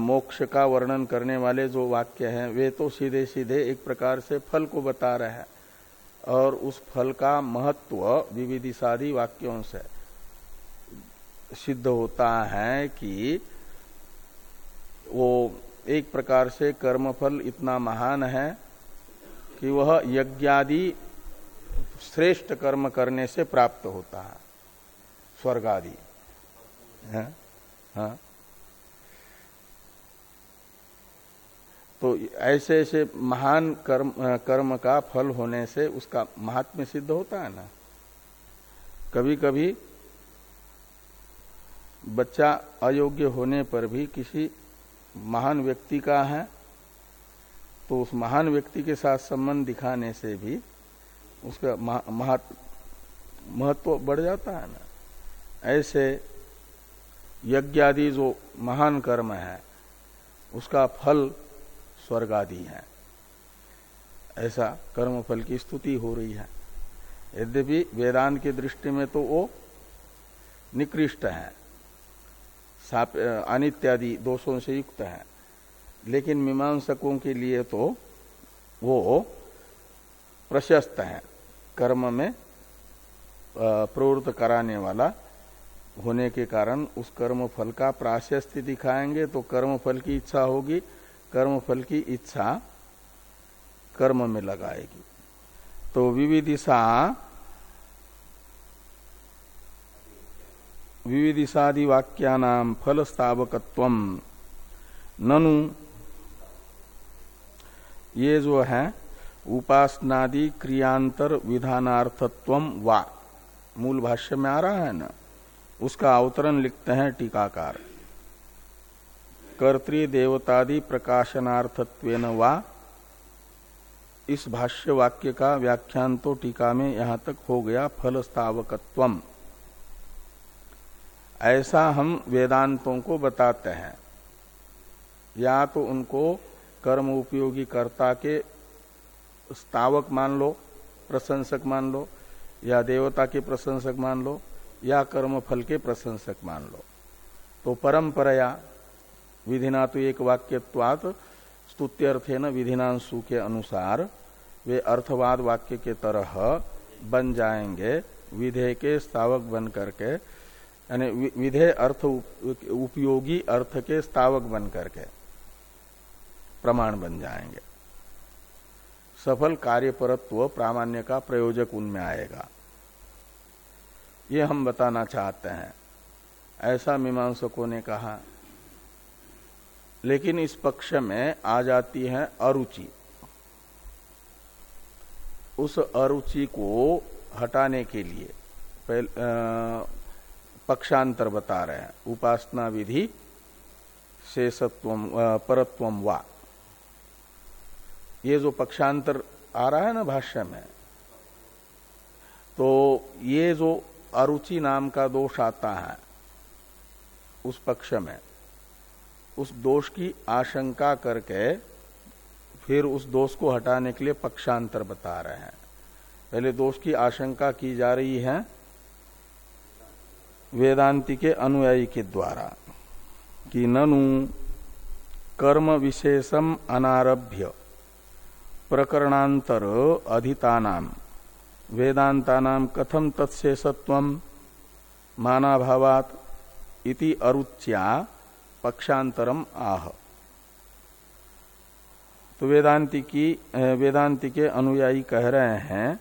मोक्ष का वर्णन करने वाले जो वाक्य हैं वे तो सीधे सीधे एक प्रकार से फल को बता रहे हैं और उस फल का महत्व विविधिशादी वाक्यों से सिद्ध होता है कि वो एक प्रकार से कर्मफल इतना महान है कि वह यज्ञादि श्रेष्ठ कर्म करने से प्राप्त होता है। स्वर्ग आदि हाँ, हाँ। तो ऐसे ऐसे महान कर्म कर्म का फल होने से उसका महात्म्य सिद्ध होता है ना। कभी कभी बच्चा अयोग्य होने पर भी किसी महान व्यक्ति का है तो उस महान व्यक्ति के साथ संबंध दिखाने से भी उसका महत्व बढ़ जाता है ना। ऐसे यज्ञ आदि जो महान कर्म है, उसका फल स्वर्ग आदि है। ऐसा कर्म फल की स्तुति हो रही है। यद्यपि वेदांत की दृष्टि में तो वो निकृष्ट है। अनित्यादि दोषों से युक्त है। लेकिन मीमांसकों के लिए तो वो प्रशस्त है। कर्म में प्रवृत्त कराने वाला होने के कारण उस कर्म फल का प्राशस्त्य दिखाएँगे तो कर्म फल की इच्छा होगी। कर्म फल की इच्छा कर्म में लगाएगी। तो विविदिशा विविदिशादि वाक्यानाम फल स्थावकत्व ननु, ये जो है, उपासनादि क्रियांतर विधानार्थत्व वा। मूल भाष्य में आ रहा है ना? उसका अवतरण लिखते हैं टीकाकार। कर्तृदेवतादि प्रकाशनार्थत्व वा इस भाष्य वाक्य का व्याख्यान तो टीका में यहाँ तक हो गया फल स्थावकत्व ऐसा हम वेदांतों को बताते हैं। या तो उनको कर्म उपयोगी कर्ता के स्थावक मान लो, प्रशंसक मान लो, या देवता के प्रशंसक मान लो, या कर्म फल के प्रशंसक मान लो। तो परंपराया विधिना तो एक वाक्यवाद स्तुत्यर्थे न विधिनांशु के अनुसार वे अर्थवाद वाक्य के तरह बन जाएँगे, विधेय के स्थावक बन करके, यानी विधेय अर्थ उपयोगी अर्थ के स्थावक बन करके प्रमाण बन जाएँगे। सफल कार्यपरत्व प्रामाण्य का प्रयोजक उनमें आएगा। ये हम बताना चाहते हैं। ऐसा मीमांसकों ने कहा लेकिन इस पक्ष में आ जाती है अरुचि। उस अरुचि को हटाने के लिए पहले पक्षांतर बता रहे हैं। उपासना विधि शेषत्व परत्वम वा। ये जो पक्षांतर आ रहा है ना भाष्य में तो ये जो अरुचि नाम का दोष आता है, उस पक्ष में उस दोष की आशंका करके फिर उस दोष को हटाने के लिए पक्षांतर बता रहे हैं। पहले दोष की आशंका की जा रही है वेदांति के अनुयायी के द्वारा कि ननु कर्म विशेषम अनारभ्य प्रकरणांतर अधितानाम। वेदांतानाम कथम तत्शेषत्व मानाभावात इति अरुच्या पक्षांतरम आह। तो वेदांति की वेदांति के अनुयायी कह रहे हैं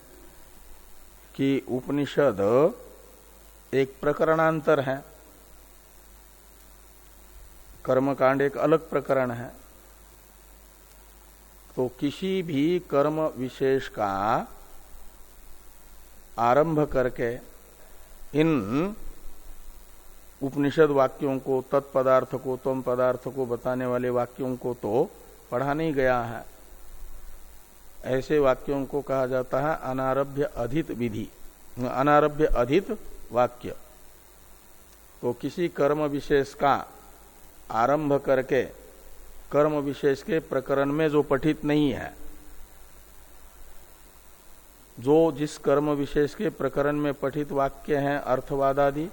कि उपनिषद एक प्रकरणांतर है। कर्मकांड एक अलग प्रकरण है। तो किसी भी कर्म विशेष का आरंभ करके इन उपनिषद वाक्यों को, तत्पदार्थ को, तम पदार्थ को बताने वाले वाक्यों को तो पढ़ा नहीं गया है। ऐसे वाक्यों को कहा जाता है अनारभ्य अधित विधि। अनारभ्य अधित वाक्य। तो किसी कर्म विशेष का आरंभ करके, कर्म विशेष के प्रकरण में जो पठित नहीं है, जो जिस कर्म विशेष के प्रकरण में पठित वाक्य हैं अर्थवाद आदि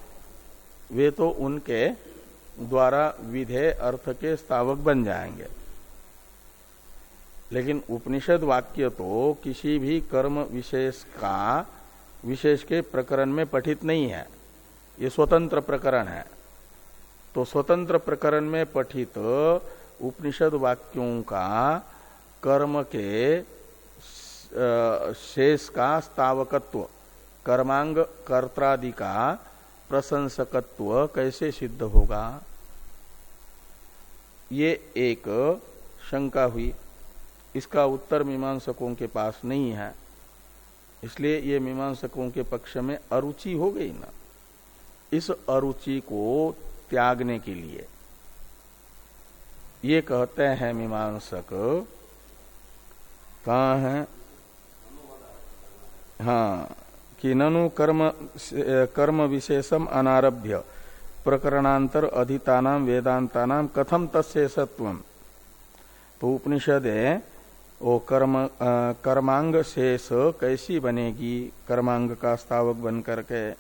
वे तो उनके द्वारा विधेय अर्थ के स्थावक बन जाएँगे। लेकिन उपनिषद वाक्य तो किसी भी कर्म विशेष का, विशेष के प्रकरण में पठित नहीं है। ये स्वतंत्र प्रकरण है। तो स्वतंत्र प्रकरण में पठित उपनिषद वाक्यों का, कर्म के शेष का स्थावकत्व कर्मांग, कर्त्रादि का प्रशंसकत्व कैसे सिद्ध होगा? ये एक शंका हुई। इसका उत्तर मीमांसकों के पास नहीं है। इसलिए ये मीमांसकों के पक्ष में अरुचि हो गई ना। इस अरुचि को त्यागने के लिए। ये कहते हैं मीमांसक, कहा है? हाँ कि ननु कर्म कर्म विशेषम अनारभ्य। प्रकरणांतर अधितानाम वेदांतानाम कथम तत्शेषत्व तो उपनिषद वो कर्म कर्मांग शेष कैसी बनेगी? कर्मांग का स्थावक बन करके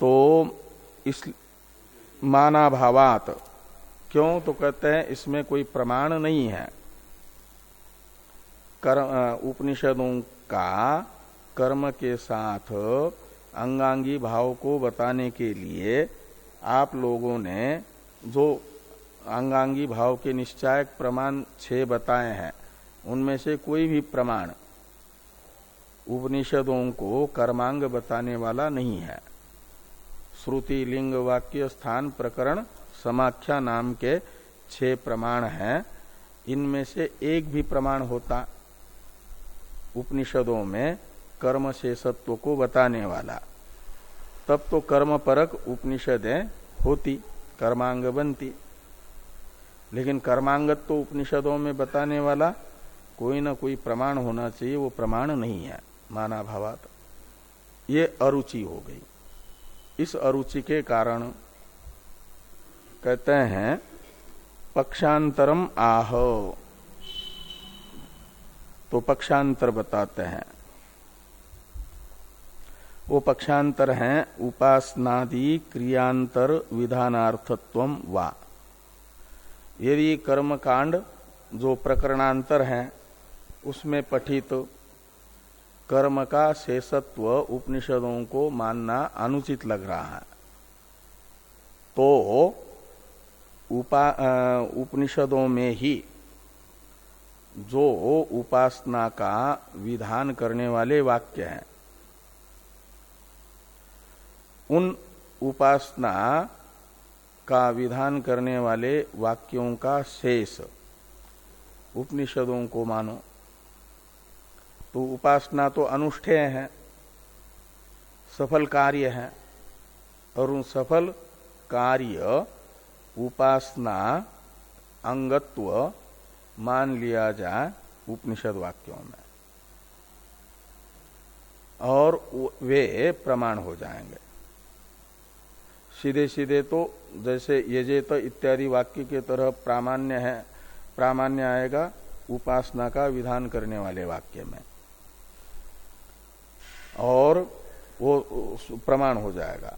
तो इस मानाभावात। क्यों? तो कहते हैं, इसमें कोई प्रमाण नहीं है। कर उपनिषदों का कर्म के साथ अंगांगी भाव को बताने के लिए आप लोगों ने जो अंगांगी भाव के निश्चायक प्रमाण छह बताए हैं, उनमें से कोई भी प्रमाण उपनिषदों को कर्मांग बताने वाला नहीं है। श्रुति, लिंग, वाक्य, स्थान, प्रकरण, समाख्या नाम के छह प्रमाण हैं। इनमें से एक भी प्रमाण होता उपनिषदों में कर्म शेषत्व को बताने वाला। तब तो कर्म परक उपनिषदें होती, कर्मांग बनती। लेकिन कर्मांगत तो उपनिषदों में बताने वाला कोई ना कोई प्रमाण होना चाहिए, वो प्रमाण नहीं है, माना भावात। ये अरुचि हो गई। इस अरुचि के कारण कहते हैं, पक्षांतरम आह। तो पक्षांतर बताते हैं। वो पक्षांतर है, उपासनादि क्रियांतर विधानार्थत्व वा। यदि कर्म कांड जो प्रकरणांतर है, उसमें पठित कर्म का शेषत्व उपनिषदों को मानना अनुचित लग रहा है। तो उपनिषदों में ही जो उपासना का विधान करने वाले वाक्य हैं उन उपासना का विधान करने वाले वाक्यों का शेष उपनिषदों को मानो। तो उपासना तो अनुष्ठेय है, सफल कार्य है, और उन सफल कार्य उपासना अंगत्व मान लिया जाए उपनिषद वाक्यों में। और वे प्रमाण हो जाएँगे। सीधे सीधे तो जैसे यजेत इत्यादि वाक्य के तरह प्रामाण्य है, प्रामाण्य आएगा, उपासना का विधान करने वाले वाक्य में। और वो प्रमाण हो जाएगा।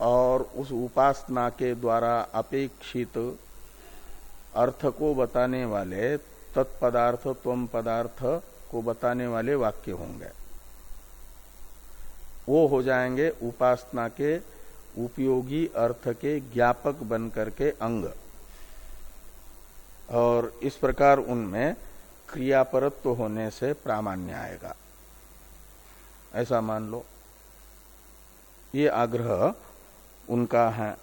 और उस उपासना के द्वारा अपेक्षित अर्थ को बताने वाले, तत्पदार्थ तम पदार्थ को बताने वाले वाक्य होंगे। वो हो जाएँगे उपासना के उपयोगी अर्थ के ज्ञापक बन करके अंग। और इस प्रकार उनमें क्रियापरत्व होने से प्रामाण्य आएगा। ऐसा मान लो। ये आग्रह उनका है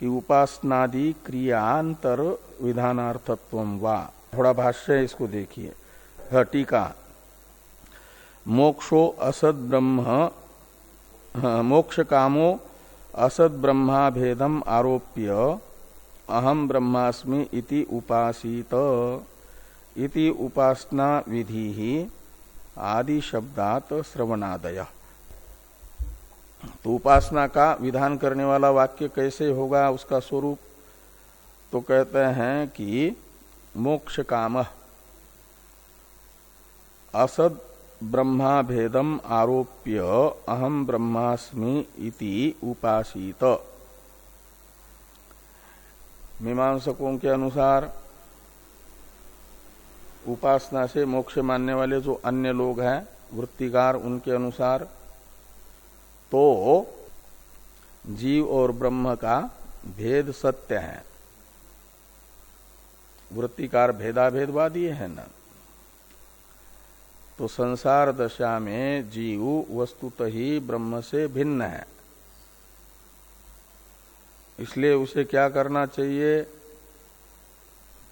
कि उपासनादि क्रियांतर विधानार्थत्व वा। थोड़ा भाष्य इसको देखिए। टीका। मोक्षो असद ब्रह्म मोक्ष कामो असद ब्रह्मा भेदम आरोप्य अहम ब्रह्मास्मि इति उपासित। इति उपासना विधि ही आदि शब्दात श्रवणादय। तो उपासना का विधान करने वाला वाक्य कैसे होगा उसका स्वरूप? तो कहते हैं कि मोक्ष काम असद ब्रह्मा भेदम आरोप्य अहम ब्रह्मास्मि इति उपासित। मीमांसकों के अनुसार उपासना से मोक्ष मानने वाले जो अन्य लोग हैं, वृत्तिकार, उनके अनुसार तो जीव और ब्रह्म का भेद सत्य है। वृत्तिकार भेदाभेदवादी है ना? तो संसार दशा में जीव वस्तुत ही ब्रह्म से भिन्न है। इसलिए उसे क्या करना चाहिए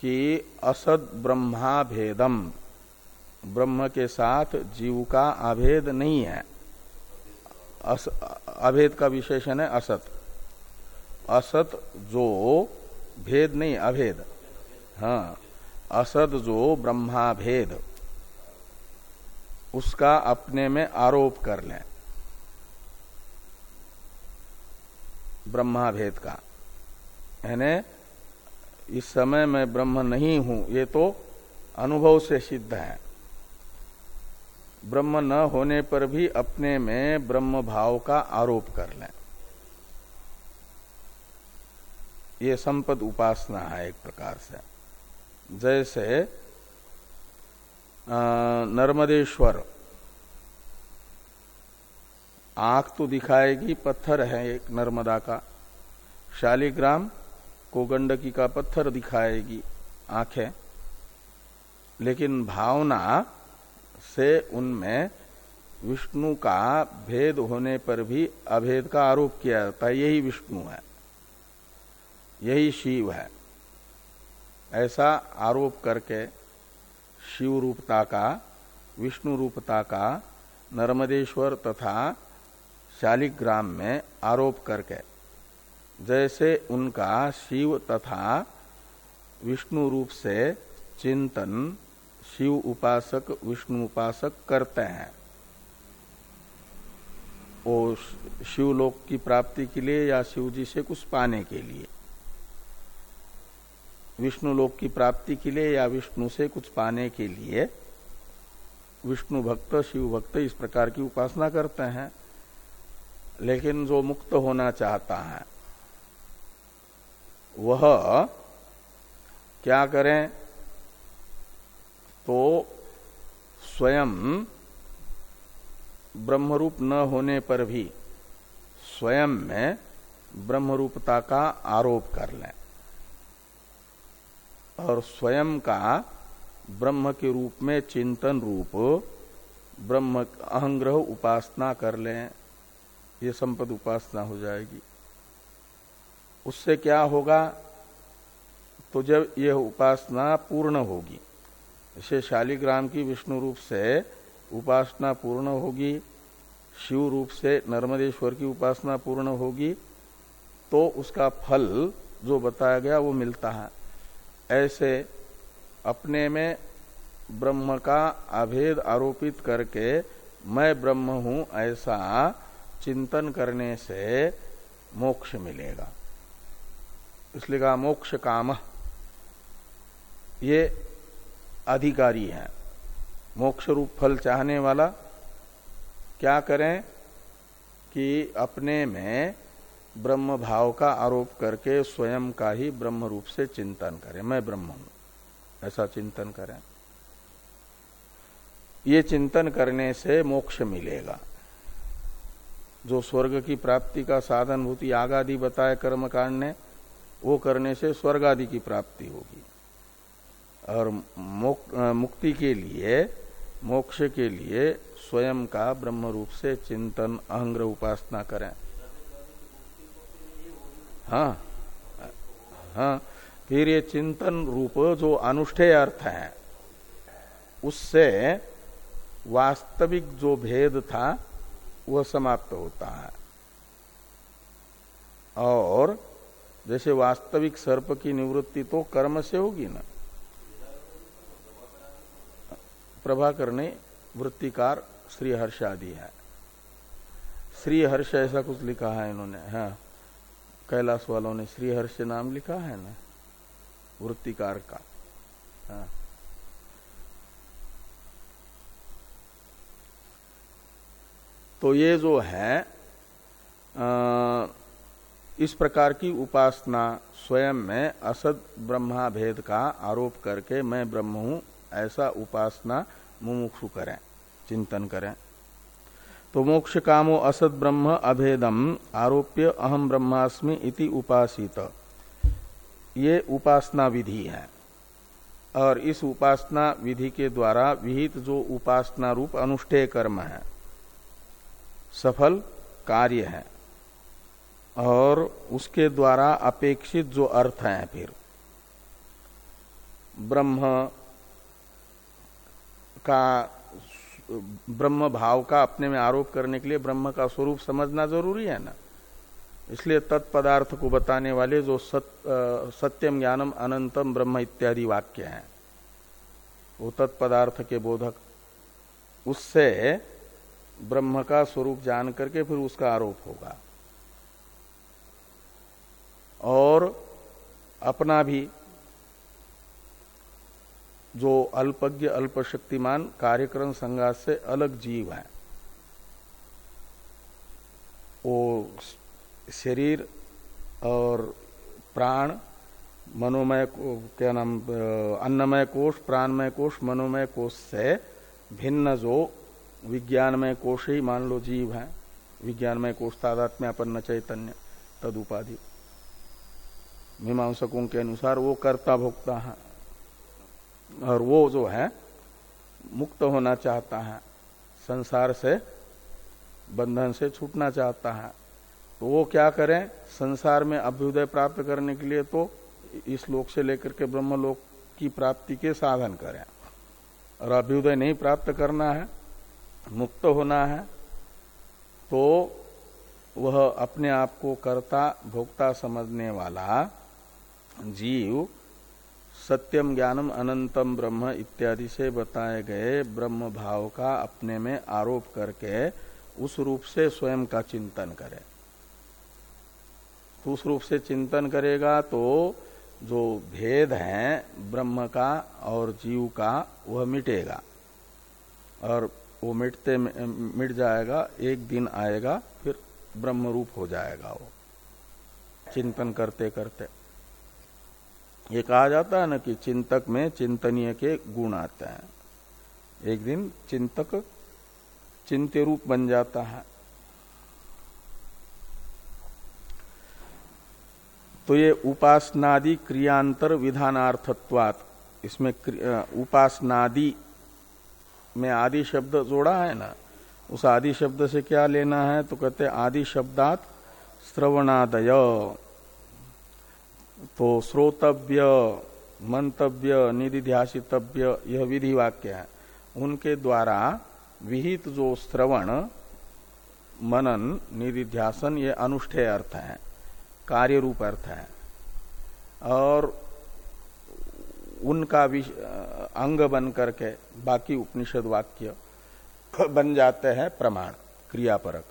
कि असद ब्रह्मा भेदम ब्रह्म के साथ जीव का अभेद नहीं है। अस, अभेद का विशेषण है असत। असत जो भेद नहीं अभेद। हाँ असत जो ब्रह्मा भेद उसका अपने में आरोप कर लें। ब्रह्मा भेद का। यानी, इस समय मैं ब्रह्म नहीं हूँ, ये तो अनुभव से सिद्ध है। ब्रह्म न होने पर भी अपने में ब्रह्म भाव का आरोप कर लें। ये संपद उपासना है एक प्रकार से। जैसे नर्मदेश्वर आँख तो दिखाएगी पत्थर है एक नर्मदा का शालिग्राम को गंडकी का पत्थर दिखाएगी आँखें लेकिन भावना से उनमें विष्णु का भेद होने पर भी अभेद का आरोप किया जाता है यही विष्णु है यही शिव है ऐसा आरोप करके शिव रूपता का विष्णु रूपता का, नर्मदेश्वर तथा शालिग्राम में आरोप करके, जैसे उनका शिव तथा विष्णु रूप से चिंतन शिव उपासक, विष्णु उपासक करते हैं। वो शिवलोक की प्राप्ति के लिए या शिव जी से कुछ पाने के लिए। विष्णु लोक की प्राप्ति के लिए या विष्णु से कुछ पाने के लिए? विष्णु भक्त, शिव भक्त इस प्रकार की उपासना करते हैं, लेकिन जो मुक्त होना चाहता है, वह क्या करें? तो स्वयं ब्रह्मरूप न होने पर भी स्वयं में ब्रह्मरूपता का आरोप कर लें। और स्वयं का ब्रह्म के रूप में चिंतन रूप, ब्रह्म अहंग्रह उपासना कर लें, ये संपद उपासना हो जाएगी। उससे क्या होगा? तो जब यह उपासना पूर्ण होगी, इसे शालिग्राम की विष्णु रूप से उपासना पूर्ण होगी, शिव रूप से नर्मदेश्वर की उपासना पूर्ण होगी तो उसका फल जो बताया गया वो मिलता है। ऐसे अपने में ब्रह्म का अभेद आरोपित करके मैं ब्रह्म हूँ, ऐसा चिंतन करने से मोक्ष मिलेगा। इसलिए कहा, मोक्ष काम। ये अधिकारी है। मोक्ष रूप फल चाहने वाला क्या करें कि अपने में ब्रह्म भाव का आरोप करके स्वयं का ही ब्रह्म रूप से चिंतन करें। मैं ब्रह्म हूँ। ऐसा चिंतन करें। ये चिंतन करने से मोक्ष मिलेगा। जो स्वर्ग की प्राप्ति का साधन होती आग आदि बताए कर्मकांड ने, वो करने से स्वर्ग आदि की प्राप्ति होगी। और मुक्ति के लिए, मोक्ष के लिए स्वयं का ब्रह्म रूप से चिंतन, अहंग्र उपासना करें। हाँ हाँ फिर ये चिंतन रूप जो अनुष्ठेय अर्थ है, उससे वास्तविक जो भेद था, वह समाप्त होता है। और जैसे वास्तविक सर्प की निवृत्ति तो कर्म से होगी ना। प्रभाकर ने वृत्तिकार श्रीहर्ष आदि है। श्रीहर्ष ऐसा कुछ लिखा है इन्होंने हाँ। कैलाश वालों ने श्री हर्ष नाम लिखा है ना? वृत्तिकार का। हाँ। तो ये जो है आ, इस प्रकार की उपासना स्वयं में असद ब्रह्मा भेद का आरोप करके मैं ब्रह्म हूँ ऐसा उपासना मुमुक्षु करें चिंतन करें। तो मोक्ष कामो असद ब्रह्म अभेदम आरोप्य अहम ब्रह्मास्मि इति उपासित। ये उपासना विधि है। और इस उपासना विधि के द्वारा विहित जो उपासना रूप अनुष्ठेय कर्म है, सफल कार्य है। और उसके द्वारा अपेक्षित जो अर्थ है फिर, ब्रह्म का ब्रह्म भाव का अपने में आरोप करने के लिए ब्रह्म का स्वरूप समझना ज़रूरी है ना? इसलिए तत्पदार्थ को बताने वाले जो सत, आ, सत्यम ज्ञानम अनंतम ब्रह्म इत्यादि वाक्य हैं वो तत्पदार्थ के बोधक। उससे ब्रह्म का स्वरूप जान करके फिर उसका आरोप होगा। और अपना भी जो अल्पज्ञ, अल्पशक्तिमान कार्यक्रम संघात से अलग जीव है। वो शरीर और प्राण, मनोमय क्या नाम, अन्नमय कोष, प्राणमय कोष, मनोमय कोष से भिन्न जो विज्ञानमय कोश ही मान लो जीव है। विज्ञानमय कोश तादात्म्यपन्न चैतन्य तद उपाधि मीमांसकों के अनुसार वो कर्ता भोक्ता है। और वो जो है, मुक्त होना चाहता है, संसार से, बंधन से छूटना चाहता है। तो वो क्या करें? संसार में अभ्युदय प्राप्त करने के लिए तो इस लोक से लेकर के ब्रह्म लोक की प्राप्ति के साधन करें। और अभ्युदय नहीं प्राप्त करना है, मुक्त होना है तो वह अपने आप को कर्ता, भोक्ता समझने वाला जीव सत्यम ज्ञानम अनंतम ब्रह्म इत्यादि से बताए गए ब्रह्म भाव का अपने में आरोप करके उस रूप से स्वयं का चिंतन करे। तो उस रूप से चिंतन करेगा तो जो भेद है ब्रह्म का और जीव का, वह मिटेगा। और वो मिटते मिट जाएगा, एक दिन आएगा, फिर ब्रह्म रूप हो जाएगा वो। चिंतन करते करते ये कहा जाता है ना कि चिंतक में चिंतनीय के गुण आते हैं। एक दिन चिंतक चिंत्य रूप बन जाता है। तो ये उपासनादि क्रियांतर विधानार्थत्वात, इसमें उपासनादि में आदि शब्द जोड़ा है ना, उस आदि शब्द से क्या लेना है? तो कहते आदि शब्दात श्रवणादय। तो श्रोतव्य, मंतव्य, निधिध्यासितव्य, यह विधि वाक्य है। उनके द्वारा विहित जो श्रवण, मनन, निधिध्यासन, ये अनुष्ठेय अर्थ है कार्य रूप अर्थ है। और उनका अंग बन करके बाकी उपनिषद वाक्य बन जाते हैं प्रमाण, क्रियापरक।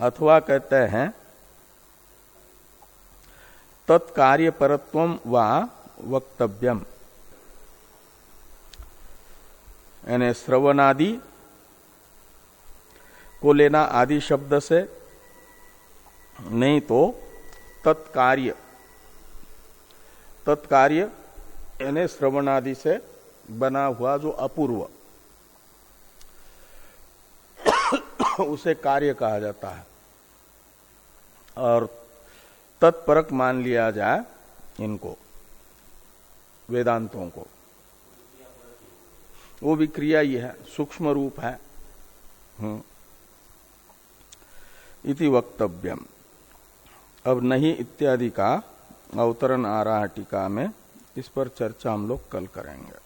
अथवा कहते हैं तत्कार्य परत्व व वक्तव्यम। यानी श्रवणादि को लेना आदि शब्द से नहीं तो तत्कार्य। तत्कार्य, यानी श्रवणादि से बना हुआ जो अपूर्व, (coughs) उसे कार्य कहा जाता है। और तत्परक मान लिया जाए इनको, वेदांतों को। वो भी क्रिया ही है, सूक्ष्म रूप है। हम्म। इति वक्तव्यम। अब नहीं इत्यादि का अवतरण आ रहा टीका में, इस पर चर्चा हम लोग कल करेंगे।